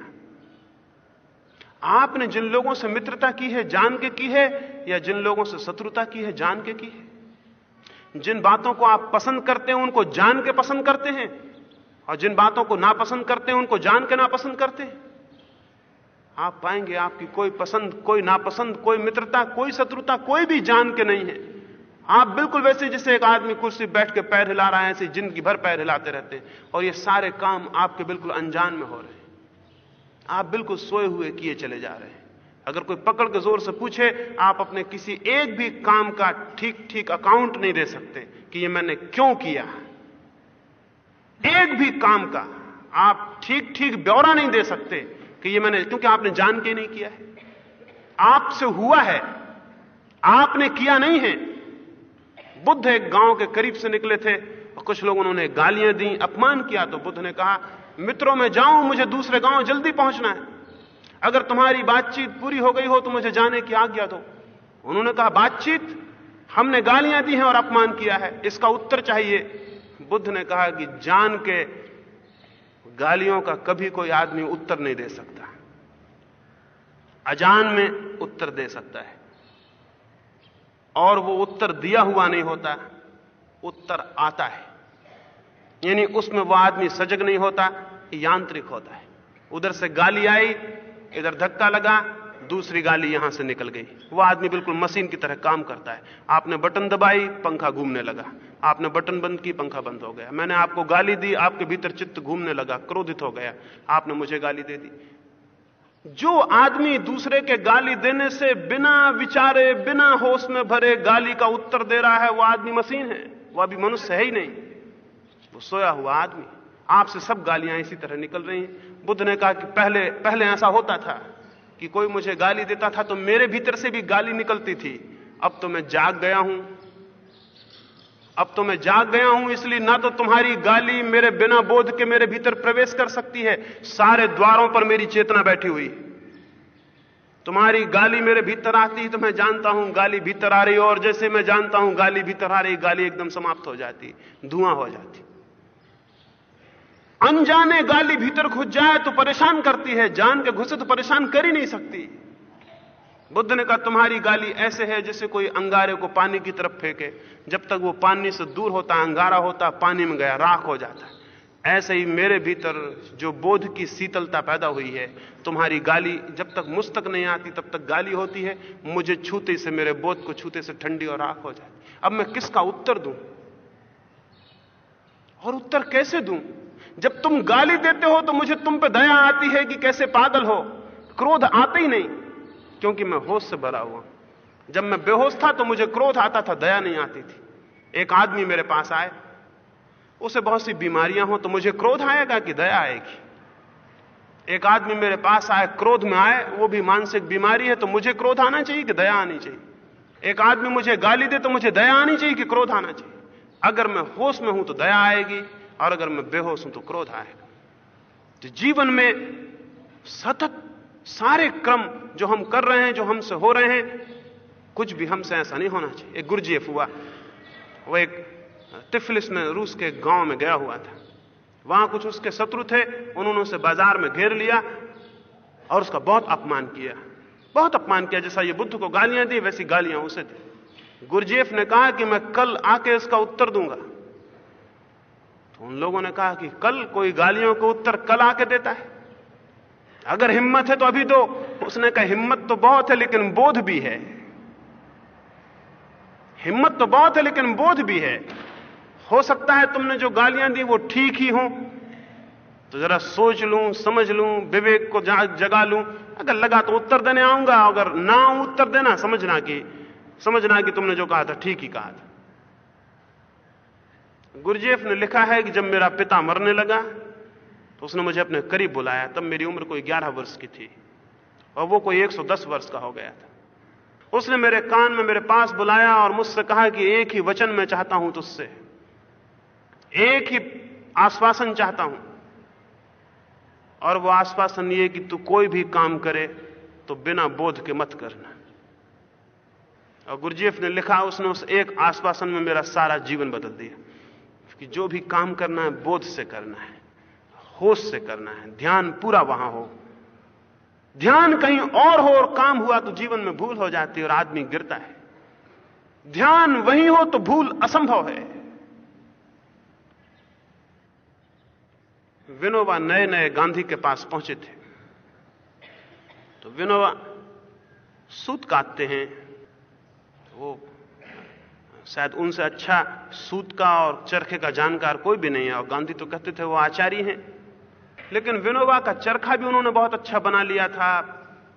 आपने जिन लोगों से मित्रता की है, जान के की है, या जिन लोगों से शत्रुता की है, जान के की है? जिन बातों को आप पसंद करते हैं, उनको जान के पसंद करते हैं, और जिन बातों को नापसंद करते हैं, उनको जान के नापसंद करते हैं। आप पाएँगे आपकी कोई पसंद, कोई नापसंद, कोई मित्रता, कोई शत्रुता, कोई भी जान के नहीं है। आप बिल्कुल वैसे जैसे एक आदमी कुर्सी बैठ के पैर हिला रहा है, ऐसे ज़िंदगी भर पैर हिलाते रहते हैं और ये सारे काम आपके बिल्कुल अनजान में हो रहे हैं। आप बिल्कुल सोए हुए किए चले जा रहे हैं। अगर कोई पकड़ के ज़ोर से पूछे, आप अपने किसी एक भी काम का ठीक ठीक अकाउंट नहीं दे सकते कि ये मैंने क्यों किया। एक भी काम का आप ठीक ठीक ब्यौरा नहीं दे सकते। कि ये मैंने, क्योंकि आपने जान के नहीं किया है। आपसे हुआ है। आपने किया नहीं है। बुद्ध एक गाँव के करीब से निकले थे और कुछ लोगों उन्होंने गालियाँ दी, अपमान किया तो बुद्ध ने कहा, मित्रों, में जाऊँ, मुझे दूसरे गाँव जल्दी पहुँचना है। अगर तुम्हारी बातचीत पूरी हो गई हो तो मुझे जाने की आज्ञा दो। उन्होंने कहा, बातचीत, हमने गालियाँ दी हैं और अपमान किया है, इसका उत्तर चाहिए। बुद्ध ने कहा कि जान के गालियों का कभी कोई आदमी उत्तर नहीं दे सकता। अजान में उत्तर दे सकता है। और वो उत्तर दिया हुआ नहीं होता, उत्तर आता है। यानी उसमें वो आदमी सजग नहीं होता यांत्रिक होता है। उधर से गाली आई, इधर धक्का लगा, दूसरी गाली यहाँ से निकल गई। वो आदमी बिल्कुल मशीन की तरह काम करता है। आपने बटन दबाई, पंखा घूमने लगा। आपने बटन बंद की, पंखा बंद हो गया। मैंने आपको गाली दी, आपके भीतर चित्त घूमने लगा, क्रोधित हो गया। आपने मुझे गाली दे दी। जो आदमी दूसरे के गाली देने से बिना विचारे, बिना होश में भरे गाली का उत्तर दे रहा है, वो आदमी मशीन है। वो अभी मनुष्य है ही नहीं। वो सोया हुआ आदमी। आपसे सब गालियाँ इसी तरह निकल रही हैं। बुद्ध ने कहा कि पहले पहले ऐसा होता था कि कोई मुझे गाली देता था तो मेरे भीतर से भी गाली निकलती थी। अब तो मैं जाग गया हूँ। अब तो मैं जाग गया हूँ, इसलिए ना तो तुम्हारी गाली मेरे बिना बोध के मेरे भीतर प्रवेश कर सकती है। सारे द्वारों पर मेरी चेतना बैठी हुई। तुम्हारी गाली मेरे भीतर आती है तो मैं जानता हूँ गाली भीतर आ रही और जैसे मैं जानता हूँ गाली भीतर आ रही गाली एकदम समाप्त हो जाती, धुआँ हो जाती। अनजाने गाली भीतर घुस जाए तो परेशान करती है, जान के घुसे तो परेशान कर ही नहीं सकती। बुद्ध ने कहा, तुम्हारी गाली ऐसे है जैसे कोई अंगारे को पानी की तरफ़ फेंके। जब तक वो पानी से दूर होता, अंगारा होता, पानी में गया, राख हो जाता है। ऐसे ही मेरे भीतर जो बोध की शीतलता पैदा हुई है, तुम्हारी गाली जब तक मुझ तक नहीं आती, तब तक गाली होती है। मुझे छूते से, मेरे बोध को छूते से ठंडी और राख हो जाती अब मैं किसका उत्तर दूँ? और उत्तर कैसे दूँ? जब तुम गाली देते हो तो मुझे तुम पे दया आती है कि कैसे पागल हो। क्रोध आते ही नहीं। क्योंकि मैं होश से भरा हुआ जब मैं बेहोश था तो मुझे क्रोध आता था, दया नहीं आती थी। एक आदमी मेरे पास आए, उसे बहुत सी बीमारियाँ हो तो मुझे क्रोध आएगा कि दया आएगी। एक आदमी मेरे पास आए, क्रोध में आए, वो भी मानसिक बीमारी है तो मुझे क्रोध आना चाहिए कि दया आनी चाहिए। एक आदमी मुझे गाली दे तो मुझे दया आनी चाहिए कि क्रोध आना चाहिए। अगर मैं होश में हूँ तो दया आएगी, और अगर मैं बेहोश हूँ तो क्रोध आएगा। तो जीवन में सतत सारे क्रम जो हम कर रहे हैं, जो हमसे हो रहे हैं, कुछ भी हमसे ऐसा नहीं होना चाहिए। एक गुरजेफ हुआ, वो एक तिफलिस में रूस के गाँव में गया हुआ था। वहाँ कुछ उसके शत्रु थे, उन्होंने उसे बाज़ार में घेर लिया और उसका बहुत अपमान किया। बहुत अपमान किया, जैसा ये बुद्ध को गालियाँ दी, वैसी गालियाँ उसे दी। गुरजेफ ने कहा कि मैं कल आके इसका उत्तर दूँगा। तो उन लोगों ने कहा कि कल कोई गालियों को उत्तर कल आके देता है। अगर हिम्मत है तो अभी दो उसने कहा, हिम्मत तो बहुत है, लेकिन बोध भी है। हिम्मत तो बहुत है, लेकिन बोध भी है। हो सकता है तुमने जो गालियाँ दी, वो ठीक ही हो। तो जरा सोच लूँ, समझ लूँ, विवेक को जगा लूँ। अगर लगा तो उत्तर देने आऊँगा, अगर ना उत्तर देना, समझना कि समझना कि तुमने जो कहा था, ठीक ही कहा था। गुरजेफ ने लिखा है कि जब मेरा पिता मरने लगा तो उसने मुझे अपने करीब बुलाया। तब मेरी उम्र कोई 11 वर्ष की थी और वो कोई 110 वर्ष का हो गया था। उसने मेरे कान में मेरे पास बुलाया और मुझसे कहा कि एक ही वचन मैं चाहता हूँ तुझसे। एक ही आश्वासन चाहता हूँ। और वो आश्वासन ये कि तू कोई भी काम करे तो बिना बोध के मत करना। और गुरजेफ ने लिखा, उसने उस एक आश्वासन में मेरा सारा जीवन बदल दिया कि जो भी काम करना है, बोध से करना है। होश से करना है। ध्यान पूरा वहाँ हो। ध्यान कहीं और हो और काम हुआ तो जीवन में भूल हो जाती है और आदमी गिरता है। ध्यान वहीं हो तो भूल असंभव है। विनोबा नए नए गांधी के पास पहुँचे थे। तो विनोबा सूत काटते हैं। वो शायद उनसे अच्छा सूत का और चरखे का जानकार कोई भी नहीं है और गांधी तो कहते थे वो आचार्य हैं। लेकिन विनोबा का चरखा भी उन्होंने बहुत अच्छा बना लिया था,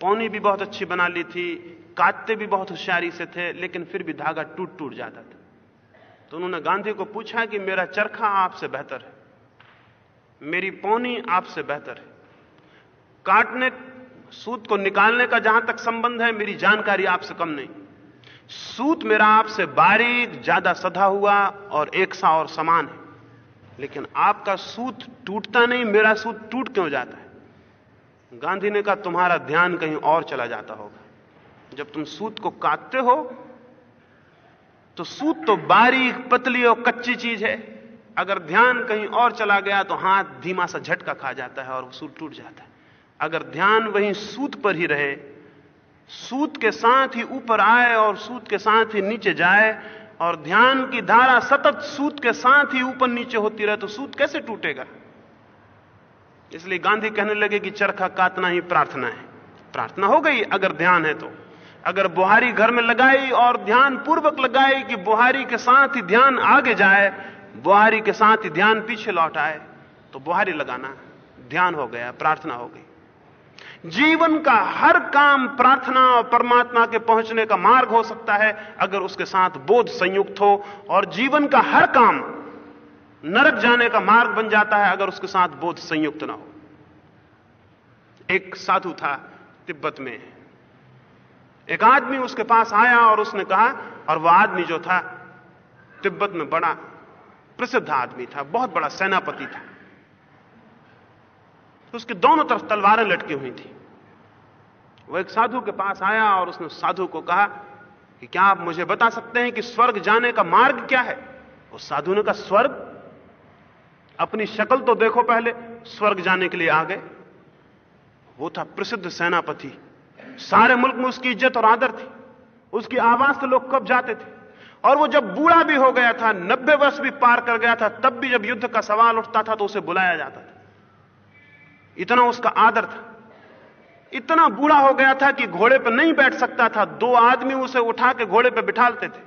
पौनी भी बहुत अच्छी बना ली थी, काटते भी बहुत होशियारी से थे, लेकिन फिर भी धागा टूट टूट जाता था। तो उन्होंने गांधी को पूछा कि मेरा चरखा आपसे बेहतर है? मेरी पौनी आपसे बेहतर है। काटने, सूत को निकालने का जहाँ तक संबंध है, मेरी जानकारी आपसे कम नहीं। सूत मेरा आपसे बारीक, ज़्यादा सधा हुआ और एक सा और समान है। लेकिन आपका सूत टूटता नहीं, मेरा सूत टूट क्यों जाता है? गांधी ने कहा, तुम्हारा ध्यान कहीं और चला जाता होगा। जब तुम सूत को काटते हो तो सूत तो बारीक, पतली और कच्ची चीज़ है। अगर ध्यान कहीं और चला गया तो हाथ धीमा सा झटका खा जाता है और सूत टूट जाता है। अगर ध्यान वहीं सूत पर ही रहे, सूत के साथ ही ऊपर आए और सूत के साथ ही नीचे जाए और ध्यान की धारा सतत सूत के साथ ही ऊपर नीचे होती रहे तो सूत कैसे टूटेगा? इसलिए गांधी कहने लगे कि चरखा काटना ही प्रार्थना है। प्रार्थना हो गई अगर ध्यान है तो। अगर बुहारी घर में लगाई और ध्यान पूर्वक लगाई कि बुहारी के साथ ही ध्यान आगे जाए, बुहारी के साथ ही ध्यान पीछे लौट आए तो बुहारी लगाना ध्यान हो गया, प्रार्थना हो गई। जीवन का हर काम प्रार्थना और परमात्मा के पहुँचने का मार्ग हो सकता है अगर उसके साथ बोध संयुक्त हो और जीवन का हर काम नरक जाने का मार्ग बन जाता है अगर उसके साथ बोध संयुक्त ना हो। एक साधु था तिब्बत में। एक आदमी उसके पास आया और उसने कहा, और वह आदमी जो था, तिब्बत में बड़ा प्रसिद्ध आदमी था, बहुत बड़ा सेनापति था। उसके दोनों तरफ़ तलवारें लटकी हुई थी। वो एक साधु के पास आया और उसने साधु को कहा कि क्या आप मुझे बता सकते हैं कि स्वर्ग जाने का मार्ग क्या है? उस साधु ने कहा, स्वर्ग? अपनी शक्ल तो देखो पहले, स्वर्ग जाने के लिए आ गए। वो था प्रसिद्ध सेनापति। सारे मुल्क में उसकी इज़्ज़त और आदर थी। उसकी आवाज़ से लोग कब जाते थे? और वो जब बूढ़ा भी हो गया था, नब्बे वर्ष भी पार कर गया था, तब भी जब युद्ध का सवाल उठता था तो उसे बुलाया जाता था। इतना उसका आदर था। इतना बूढ़ा हो गया था कि घोड़े पर नहीं बैठ सकता था। दो आदमी उसे उठा के घोड़े पर बिठालते थे।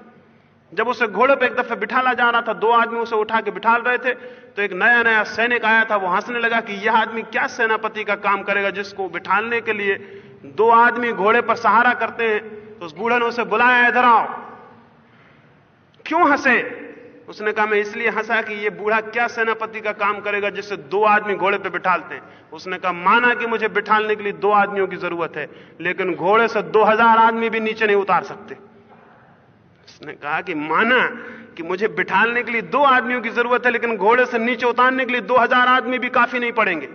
जब उसे घोड़े पर एक दफे बिठाला जा रहा था, दो आदमी उसे उठा के बिठाल रहे थे तो एक नया नया सैनिक आया था। वो हंसने लगा कि यह आदमी क्या सेनापति का काम करेगा जिसको बिठालने के लिए दो आदमी घोड़े पर सहारा करते हैं। तो उस बूढ़े ने उसे बुलाया, इधर आओ। क्यों हंसे? उसने कहा, मैं इसलिए हंसा कि ये बूढ़ा क्या सेनापति का काम करेगा जिससे दो आदमी घोड़े पे बिठालते हैं? उसने कहा, माना कि मुझे बिठालने के लिए दो आदमियों की ज़रूरत है, लेकिन घोड़े से दो हज़ार आदमी भी नीचे नहीं उतार सकते। उसने कहा कि, माना कि मुझे बिठालने के लिए दो आदमियों की ज़रूरत है, लेकिन घोड़े से नीचे उतारने के लिए दो हज़ार आदमी भी काफ़ी नहीं पड़ेंगे।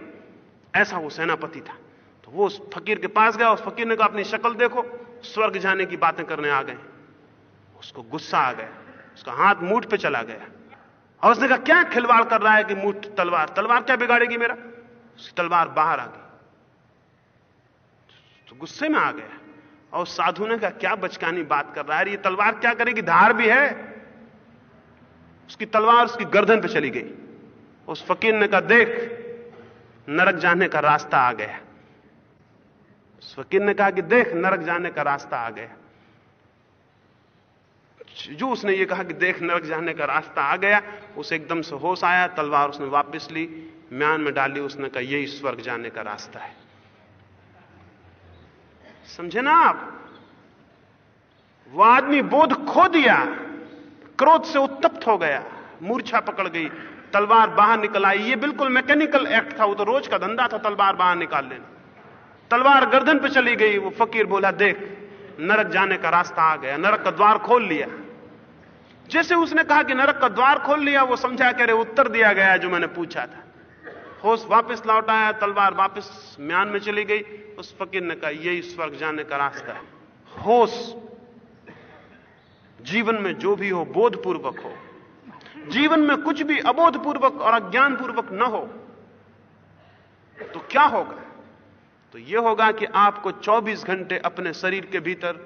ऐसा वो सेनापति था। तो वो उस फकीर के पास गया, उस फकीर ने कहा, अपनी शक्ल देखो, स्वर्ग जाने की बातें करने आ गए उसको गुस्सा आ गया। उसका हाथ मूठ पे चला गया। और उसने कहा, क्या खिलवाड़ कर रहा है कि मूठ तलवार? तलवार क्या बिगाड़ेगी मेरा? उसकी तलवार बाहर आ गई। तो गुस्से में आ गया। और साधु ने कहा, क्या बचकानी बात कर रहा है? ये तलवार क्या करेगी? धार भी है। उसकी तलवार उसकी गर्दन पे चली गई। उस फकीर ने कहा, देख, नरक जाने का रास्ता आ गया। उस फकीर ने कहा कि, देख, नरक जाने का रास्ता आ गया। जो उसने ये कहा कि देख नरक जाने का रास्ता आ गया, उसे एकदम से होश आया, तलवार उसने वापस ली, म्यान में डाली, उसने कहा, यही स्वर्ग जाने का रास्ता है। समझे ना आप? वो आदमी बोध खो दिया, क्रोध से उत्तप्त हो गया, मूर्छा पकड़ गई, तलवार बाहर निकल आई। ये बिल्कुल मैकेनिकल एक्ट था, वो तो रोज का धंधा था, तलवार बाहर निकाल लेना। तलवार गर्दन पे चली गई, वो फकीर बोला, देख, नरक जाने का रास्ता आ गया, नरक का द्वार खोल लिया। जैसे उसने कहा कि नरक का द्वार खोल लिया, वो समझा कह रहे उत्तर दिया गया जो मैंने पूछा था। होश वापस लौट आया, तलवार वापस म्यान में चली गई। उस फकीर ने कहा, यही स्वर्ग जाने का रास्ता है। होश जीवन में जो भी हो, बोधपूर्वक हो। जीवन में कुछ भी अबोधपूर्वक और अज्ञानपूर्वक न हो तो क्या होगा? तो यह होगा कि आपको 24 घंटे अपने शरीर के भीतर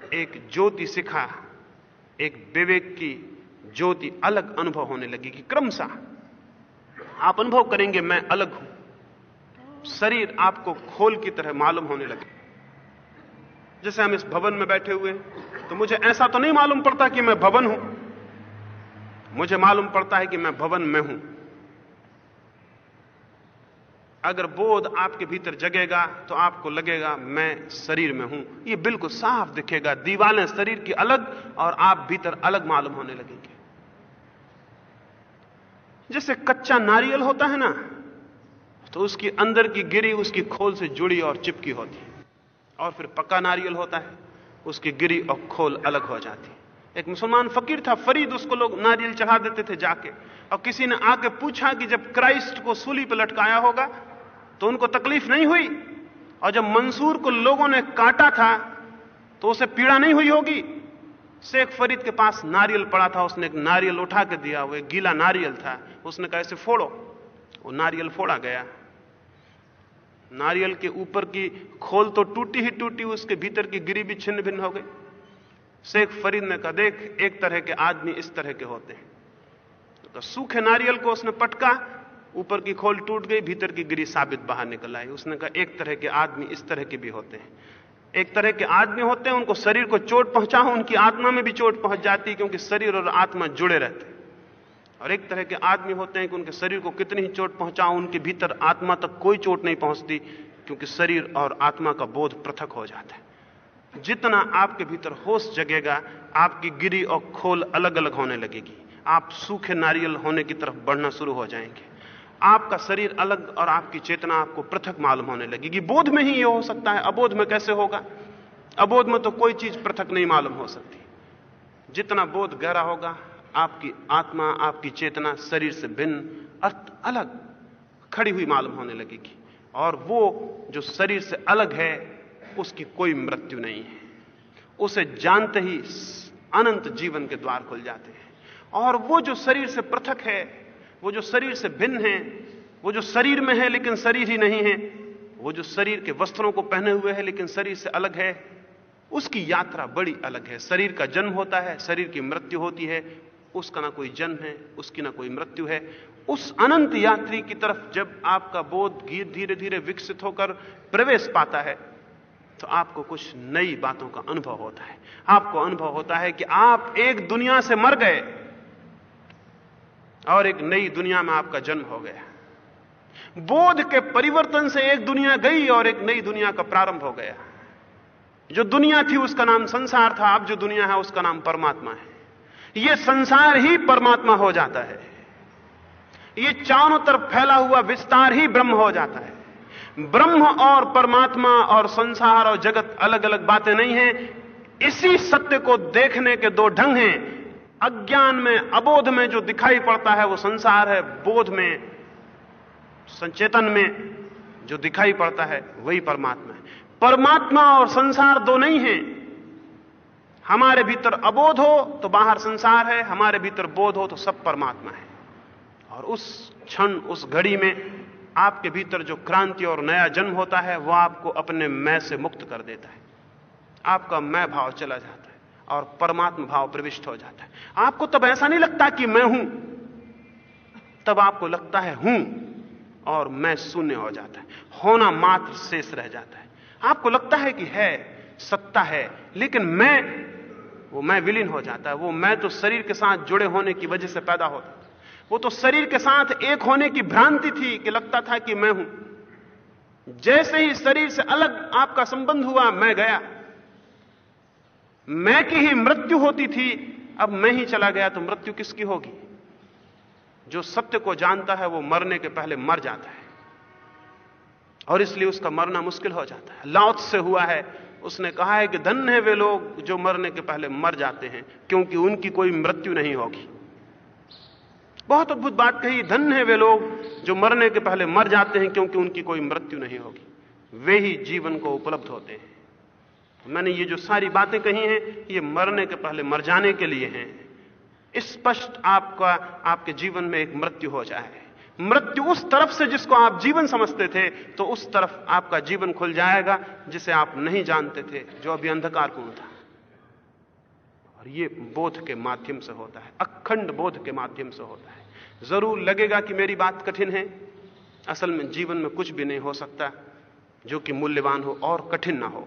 एक ज्योति सिखा एक विवेक की ज्योति अलग अनुभव होने लगी लगेगी क्रमशः आप अनुभव करेंगे, मैं अलग हूँ। शरीर आपको खोल की तरह मालूम होने लगे। जैसे हम इस भवन में बैठे हुए तो मुझे ऐसा तो नहीं मालूम पड़ता कि मैं भवन हूँ। मुझे मालूम पड़ता है कि मैं भवन में हूँ। अगर बोध आपके भीतर जगेगा तो आपको लगेगा, मैं शरीर में हूँ। ये बिल्कुल साफ़ दिखेगा। दीवालें शरीर की अलग और आप भीतर अलग मालूम होने लगेंगे। जैसे कच्चा नारियल होता है ना तो उसकी अंदर की गिरी उसकी खोल से जुड़ी और चिपकी होती और फिर पक्का नारियल होता है, उसकी गिरी और खोल अलग हो जाती एक मुसलमान फकीर था, फरीद, उसको लोग नारियल चढ़ा देते थे जाके। और किसी ने आके पूछा कि जब क्राइस्ट को सूली पर लटकाया होगा तो उनको तकलीफ़ नहीं हुई। और जब मंसूर को लोगों ने काटा था तो उसे पीड़ा नहीं हुई होगी। शेख फरीद के पास नारियल पड़ा था, उसने एक नारियल उठा के दिया, वो एक गीला नारियल था। उसने कहा, इसे फोड़ो। वो नारियल फोड़ा गया। नारियल के ऊपर की खोल तो टूटी ही टूटी, उसके भीतर की गिरी भी छिन्न भिन्न हो गई। शेख फरीद ने कहा, देख, एक तरह के आदमी इस तरह के होते हैं। तो सूखे नारियल को उसने पटका ऊपर की खोल टूट गई, भीतर की गिरी साबित बाहर निकल आई। उसने कहा, एक तरह के आदमी इस तरह के भी होते हैं। एक तरह के आदमी होते हैं, उनको शरीर को चोट पहुँचा हो उनकी आत्मा में भी चोट पहुँच जाती है, क्योंकि शरीर और आत्मा जुड़े रहते हैं। और एक तरह के आदमी होते हैं कि उनके शरीर को कितनी ही चोट पहुंचाओ उनके भीतर आत्मा तक कोई चोट नहीं पहुँचती, क्योंकि शरीर और आत्मा का बोध पृथक हो जाता है। जितना आपके भीतर होश जगेगा, आपकी गिरी और खोल अलग अलग होने लगेगी। आप सूखे नारियल होने की तरफ़ बढ़ना शुरू हो जाएँगे। आपका शरीर अलग और आपकी चेतना आपको पृथक मालूम होने लगेगी। बोध में ही यह हो सकता है। अबोध में कैसे होगा? अबोध में तो कोई चीज़ पृथक नहीं मालूम हो सकती। जितना बोध गहरा होगा, आपकी आत्मा, आपकी चेतना शरीर से भिन्न, अर्थ अलग खड़ी हुई मालूम होने लगेगी। और वो जो शरीर से अलग है, उसकी कोई मृत्यु नहीं है। उसे जानते ही अनंत जीवन के द्वार खुल जाते हैं। और वो जो शरीर से पृथक है वो जो शरीर से भिन्न है, वो जो शरीर में है लेकिन शरीर ही नहीं है, वो जो शरीर के वस्त्रों को पहने हुए है लेकिन शरीर से अलग है, उसकी यात्रा बड़ी अलग है। शरीर का जन्म होता है, शरीर की मृत्यु होती है, उसका ना कोई जन्म है, उसकी ना कोई मृत्यु है। उस अनंत यात्री की तरफ़ जब आपका बोध धीरे धीरे विकसित होकर प्रवेश पाता है तो आपको कुछ नई बातों का अनुभव होता है। आपको अनुभव होता है कि आप एक दुनिया से मर गए और एक नई दुनिया में आपका जन्म हो गया। बोध के परिवर्तन से एक दुनिया गई और एक नई दुनिया का प्रारंभ हो गया। जो दुनिया थी उसका नाम संसार था, अब जो दुनिया है उसका नाम परमात्मा है। यह संसार ही परमात्मा हो जाता है। यह चारों तरफ़ फैला हुआ विस्तार ही ब्रह्म हो जाता है। ब्रह्म और परमात्मा और संसार और जगत अलग अलग बातें नहीं हैं। इसी सत्य को देखने के दो ढंग हैं। अज्ञान में, अबोध में जो दिखाई पड़ता है, वो संसार है, बोध में, संचेतन में जो दिखाई पड़ता है, वही परमात्मा है। परमात्मा और संसार दो नहीं हैं। हमारे भीतर अबोध हो तो बाहर संसार है, हमारे भीतर बोध हो तो सब परमात्मा है। और उस क्षण, उस घड़ी में आपके भीतर जो क्रांति और नया जन्म होता है वह आपको अपने मैं से मुक्त कर देता है। आपका मैं भाव चला जाता है। और परमात्म भाव प्रविष्ट हो जाता है। आपको तब ऐसा नहीं लगता कि मैं हूँ? तब आपको लगता है हूँ और मैं शून्य हो जाता है। होना मात्र शेष रह जाता है। आपको लगता है कि है, सत्ता है, लेकिन मैं, वो मैं विलीन हो जाता है। वो मैं तो शरीर के साथ जुड़े होने की वजह से पैदा होता वो तो शरीर के साथ एक होने की भ्रांति थी कि लगता था कि मैं हूँ। जैसे ही शरीर से अलग आपका संबंध हुआ, मैं गया। मैं की ही मृत्यु होती थी, अब मैं ही चला गया तो मृत्यु किसकी होगी? जो सत्य को जानता है, वो मरने के पहले मर जाता है। और इसलिए उसका मरना मुश्किल हो जाता है। लाउत से हुआ है, उसने कहा है कि धन है वे लोग जो मरने के पहले मर जाते हैं, क्योंकि उनकी कोई मृत्यु नहीं होगी। बहुत अद्भुत बात कही धन है वे लोग जो मरने के पहले मर जाते हैं, क्योंकि उनकी कोई मृत्यु नहीं होगी। वे ही जीवन को उपलब्ध होते हैं। मैंने ये जो सारी बातें कही हैं, ये मरने के पहले मर जाने के लिए हैं। स्पष्ट आपका, आपके जीवन में एक मृत्यु हो जाए। मृत्यु उस तरफ़ से जिसको आप जीवन समझते थे तो उस तरफ़ आपका जीवन खुल जाएगा, जिसे आप नहीं जानते थे, जो अभी अंधकारपूर्ण था। और ये बोध के माध्यम से होता है, अखंड बोध के माध्यम से होता है। ज़रूर लगेगा कि मेरी बात कठिन है। असल में जीवन में कुछ भी नहीं हो सकता, जो कि मूल्यवान हो और कठिन ना हो।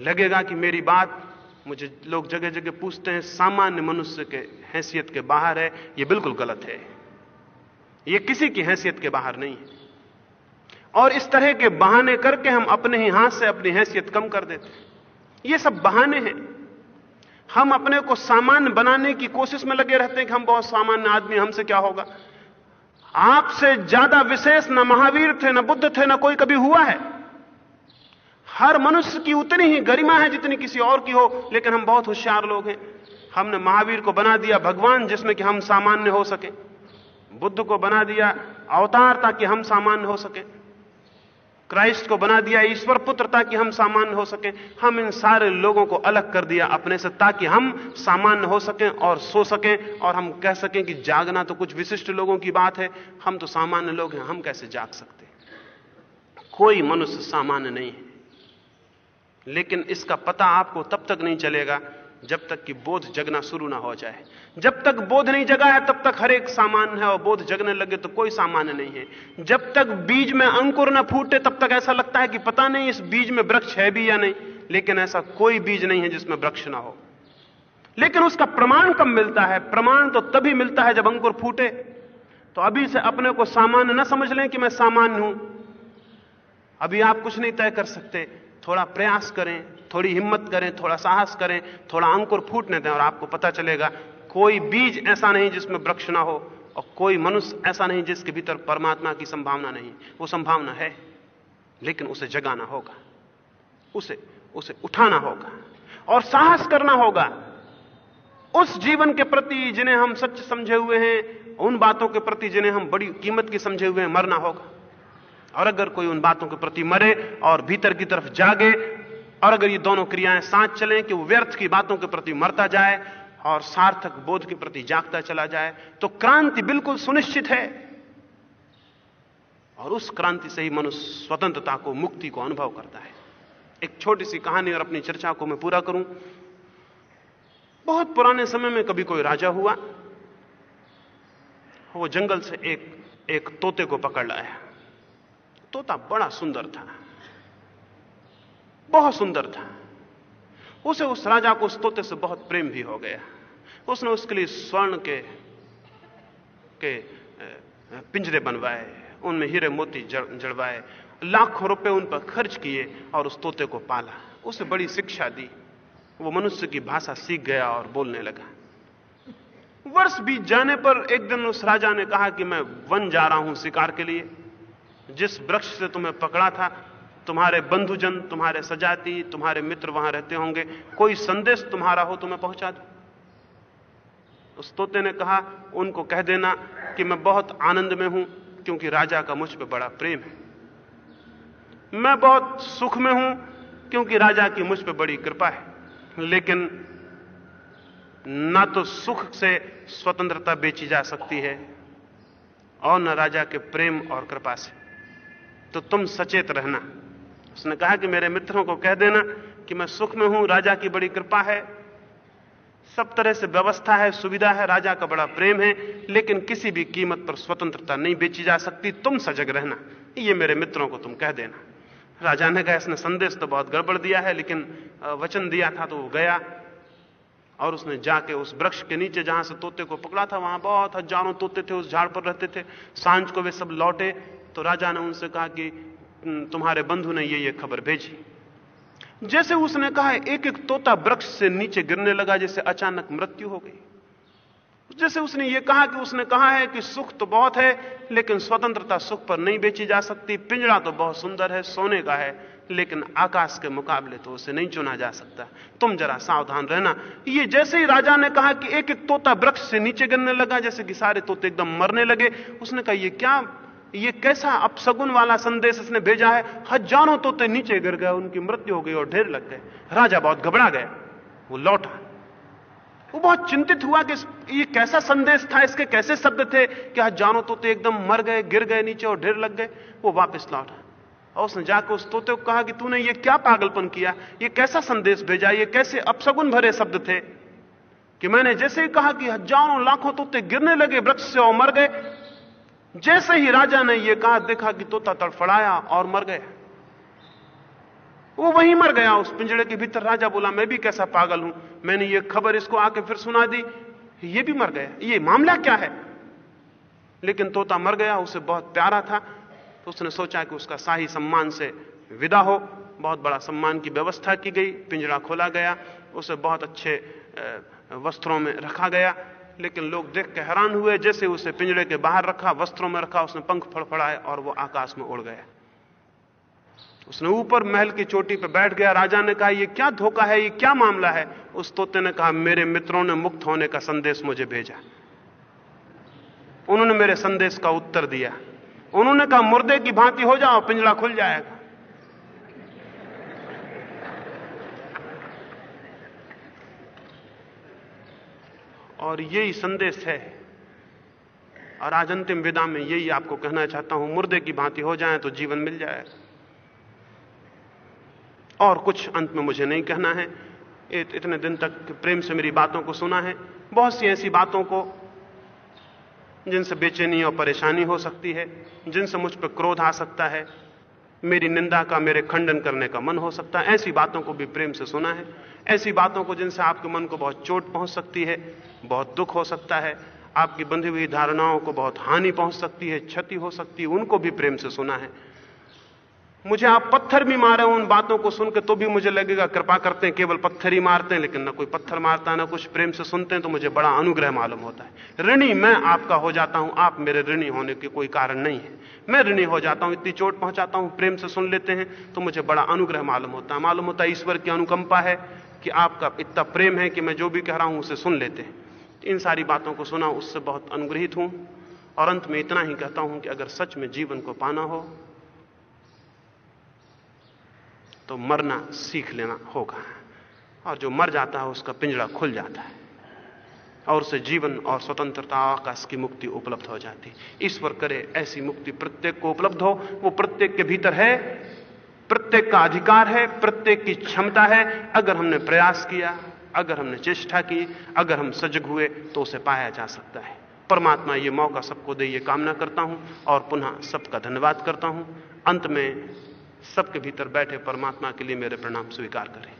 लगेगा कि मेरी बात मुझे लोग जगह जगह पूछते हैं, सामान्य मनुष्य के हैसियत के बाहर है यह बिल्कुल गलत है। यह किसी की हैसियत के बाहर नहीं है। और इस तरह के बहाने करके हम अपने ही हाथ से अपनी हैसियत कम कर देते हैं। ये सब बहाने हैं। हम अपने को सामान्य बनाने की कोशिश में लगे रहते हैं कि हम बहुत सामान्य आदमी, हमसे क्या होगा? आपसे ज़्यादा विशेष न महावीर थे, न बुद्ध थे, न कोई कभी हुआ है। हर मनुष्य की उतनी ही गरिमा है जितनी किसी और की हो, लेकिन हम बहुत होशियार लोग हैं। हमने महावीर को बना दिया भगवान, जिसमें कि हम सामान्य हो सके। बुद्ध को बना दिया अवतार ताकि हम सामान्य हो सके। क्राइस्ट को बना दिया ईश्वर पुत्र ताकि हम सामान्य हो सकें। हम इन सारे लोगों को अलग कर दिया अपने से ताकि हम सामान्य हो सकें और सो सकें। और हम कह सकें कि जागना तो कुछ विशिष्ट लोगों की बात है। हम तो सामान्य लोग हैं, हम कैसे जाग सकते कोई मनुष्य सामान्य नहीं है। लेकिन इसका पता आपको तब तक नहीं चलेगा जब तक कि बोध जगना शुरू ना हो जाए। जब तक बोध नहीं जगा है तब तक हर एक सामान्य है और बोध जगने लगे तो कोई सामान्य नहीं है। जब तक बीज में अंकुर न फूटे, तब तक ऐसा लगता है कि पता नहीं इस बीज में वृक्ष है भी या नहीं, लेकिन ऐसा कोई बीज नहीं है जिसमें वृक्ष ना हो। लेकिन उसका प्रमाण कब मिलता है? प्रमाण तो तभी मिलता है जब अंकुर फूटे। तो अभी से अपने को सामान्य न समझ लें कि मैं सामान्य हूँ। अभी आप कुछ नहीं तय कर सकते। थोड़ा प्रयास करें, थोड़ी हिम्मत करें, थोड़ा साहस करें, थोड़ा अंकुर फूटने दें और आपको पता चलेगा, कोई बीज ऐसा नहीं जिसमें वृक्ष ना हो और कोई मनुष्य ऐसा नहीं जिसके भीतर परमात्मा की संभावना नहीं। वो संभावना है, लेकिन उसे जगाना होगा। उसे उसे उठाना होगा और साहस करना होगा। उस जीवन के प्रति जिन्हें हम सच समझे हुए हैं, उन बातों के प्रति जिन्हें हम बड़ी कीमत की समझे हुए हैं, मरना होगा। और अगर कोई उन बातों के प्रति मरे और भीतर की तरफ़ जागे और अगर ये दोनों क्रियाएँ साथ चलें कि वो व्यर्थ की बातों के प्रति मरता जाए और सार्थक बोध के प्रति जागता चला जाए तो क्रांति बिल्कुल सुनिश्चित है। और उस क्रांति से ही मनुष्य स्वतंत्रता को, मुक्ति को अनुभव करता है। एक छोटी सी कहानी और अपनी चर्चा को मैं पूरा करूँ। बहुत पुराने समय में कभी कोई राजा हुआ, वो जंगल से एक एक तोते को पकड़ लाया। तोता बड़ा सुंदर था। बहुत सुंदर था। उसे उस राजा को उस तोते से बहुत प्रेम भी हो गया। उसने उसके लिए स्वर्ण के के पिंजरे बनवाए, उनमें हीरे मोती जड़वाए, लाखों रुपए उन पर खर्च किए और उस तोते को पाला। उसे बड़ी शिक्षा दी। वो मनुष्य की भाषा सीख गया और बोलने लगा। वर्ष बीत जाने पर एक दिन उस राजा ने कहा कि मैं वन जा रहा हूँ शिकार के लिए। जिस वृक्ष से तुम्हें पकड़ा था, तुम्हारे बंधुजन, तुम्हारे सजाती, तुम्हारे मित्र वहाँ रहते होंगे, कोई संदेश तुम्हारा हो तो मैं पहुँचा दू? उस तोते ने कहा, उनको कह देना कि मैं बहुत आनंद में हूँ, क्योंकि राजा का मुझ पर बड़ा प्रेम है। मैं बहुत सुख में हूँ, क्योंकि राजा की मुझ पर बड़ी कृपा है। लेकिन ना तो सुख से स्वतंत्रता बेची जा सकती है, और न राजा के प्रेम और कृपा से। तो तुम सचेत रहना। उसने कहा कि मेरे मित्रों को कह देना कि मैं सुख में हूँ, राजा की बड़ी कृपा है। सब तरह से व्यवस्था है, सुविधा है, राजा का बड़ा प्रेम है, लेकिन किसी भी कीमत पर स्वतंत्रता नहीं बेची जा सकती। तुम सजग रहना। ये मेरे मित्रों को तुम कह देना। राजा ने कहा, इसने संदेश तो बहुत गड़बड़ दिया है, लेकिन वचन दिया था तो वो गया। और उसने जाके उस वृक्ष के नीचे जहाँ से तोते को पकड़ा था, वहाँ बहुत हज़ारों तोते थे उस झाड़ पर रहते थे। साँझ को वे सब लौटे। तो राजा ने उनसे कहा कि तुम्हारे बंधु ने ये ये खबर भेजी। जैसे उसने कहा एक एक तोता वृक्ष से नीचे गिरने लगा, जैसे अचानक मृत्यु हो गई। जैसे उसने ये कहा कि उसने कहा है कि सुख तो बहुत है, लेकिन स्वतंत्रता सुख पर नहीं बेची जा सकती। पिंजड़ा तो बहुत सुंदर है, सोने का है, लेकिन आकाश के मुकाबले तो उसे नहीं चुना जा सकता। तुम जरा सावधान रहना। ये जैसे ही राजा ने कहा कि एक एक तोता वृक्ष से नीचे गिरने लगा, जैसे कि सारे तोते एकदम मरने लगे, उसने कहा, ये क्या ये कैसा अपसगुन वाला संदेश इसने भेजा है? हज़ारों तोते नीचे गिर गए, उनकी मृत्यु हो गई और ढेर लग गए। राजा बहुत घबरा गया वो लौटा वो बहुत चिंतित हुआ कि ये कैसा संदेश था? इसके कैसे शब्द थे? कि हज़ारों तोते एकदम मर गए, गिर गए नीचे और ढेर लग गए? वो वापस लौटा और उसने जाकर उस तोते को कहा कि तूने ये क्या पागलपन किया? ये कैसा संदेश भेजा? ये कैसे अपसगुन भरे शब्द थे? कि मैंने जैसे ही कहा कि हज़ारों लाखों तोते गिरने लगे, वृक्ष से और मर गए जैसे ही राजा ने यह कहा, देखा कि तोता तड़फड़ाया और मर गया। वो वहीं मर गया, उस पिंजड़े के भीतर। राजा बोला, मैं भी कैसा पागल हूँ। मैंने ये खबर इसको आके फिर सुना दी। ये भी मर गया। ये मामला क्या है? लेकिन तोता मर गया, उसे बहुत प्यारा था। तो उसने सोचा कि उसका शाही सम्मान से विदा हो। बहुत बड़ा सम्मान की व्यवस्था की गई। पिंजड़ा खोला गया। उसे बहुत अच्छे वस्त्रों में रखा गया। लेकिन लोग देख के हैरान हुए, जैसे उसे पिंजड़े के बाहर रखा, वस्त्रों में रखा, उसने पंख फड़फड़ाए और वो आकाश में उड़ गया। उसने ऊपर महल की चोटी पर बैठ गया। राजा ने कहा यह क्या धोखा है? ये क्या मामला है? उस तोते ने कहा, मेरे मित्रों ने मुक्त होने का संदेश मुझे भेजा। उन्होंने मेरे संदेश का उत्तर दिया। उन्होंने कहा, मुर्दे की भांति हो जाओ पिंजड़ा खुल जाएगा। और यही संदेश है। और आज अंतिम विदा में यही आपको कहना चाहता हूँ, मुर्दे की भांति हो जाए तो जीवन मिल जाए। और कुछ अंत में मुझे नहीं कहना है। इतने दिन तक प्रेम से मेरी बातों को सुना है। बहुत सी ऐसी बातों को जिनसे बेचैनी और परेशानी हो सकती है, जिनसे मुझ पर क्रोध आ सकता है। मेरी निंदा का, मेरे खंडन करने का मन हो सकता है। ऐसी बातों को भी प्रेम से सुना है। ऐसी बातों को जिनसे आपके मन को बहुत चोट पहुँच सकती है, बहुत दुख हो सकता है। आपकी बंधी हुई धारणाओं को बहुत हानि पहुँच सकती है, क्षति हो सकती है, उनको भी प्रेम से सुना है। मुझे आप पत्थर भी मारे उन बातों को सुनकर तो भी मुझे लगेगा, कृपा करते हैं, केवल पत्थर ही मारते हैं, लेकिन ना कोई पत्थर मारता, ना कुछ प्रेम से सुनते हैं तो मुझे बड़ा अनुग्रह मालूम होता है। ऋणी, मैं आपका हो जाता हूँ, आप मेरे ऋणी होने के कोई कारण नहीं है। मैं ऋणी हो जाता हूँ, इतनी चोट पहुंचाता हूँ, प्रेम से सुन लेते हैं तो मुझे बड़ा अनुग्रह मालूम होता है। मालूम होता है ईश्वर की अनुकंपा है कि आपका इतना प्रेम है कि मैं जो भी कह रहा हूँ, उसे सुन लेते हैं। इन सारी बातों को सुना, उससे बहुत अनुग्रहित हूँ। और अंत में इतना ही कहता हूँ कि अगर सच में जीवन को पाना हो तो मरना सीख लेना होगा। और जो मर जाता है, उसका पिंजड़ा खुल जाता है। और उसे जीवन और स्वतंत्रता आकाश की मुक्ति उपलब्ध हो जाती ईश्वर करे ऐसी मुक्ति प्रत्येक को उपलब्ध हो। वो प्रत्येक के भीतर है, प्रत्येक का अधिकार है, प्रत्येक की क्षमता है। अगर हमने प्रयास किया, अगर हमने चेष्टा की, अगर हम सजग हुए तो उसे पाया जा सकता है। परमात्मा ये मौका सबको दे, ये कामना करता हूँ। और पुनः सबका धन्यवाद करता हूँ। अंत में सबके भीतर बैठे परमात्मा के लिए मेरे प्रणाम स्वीकार करें।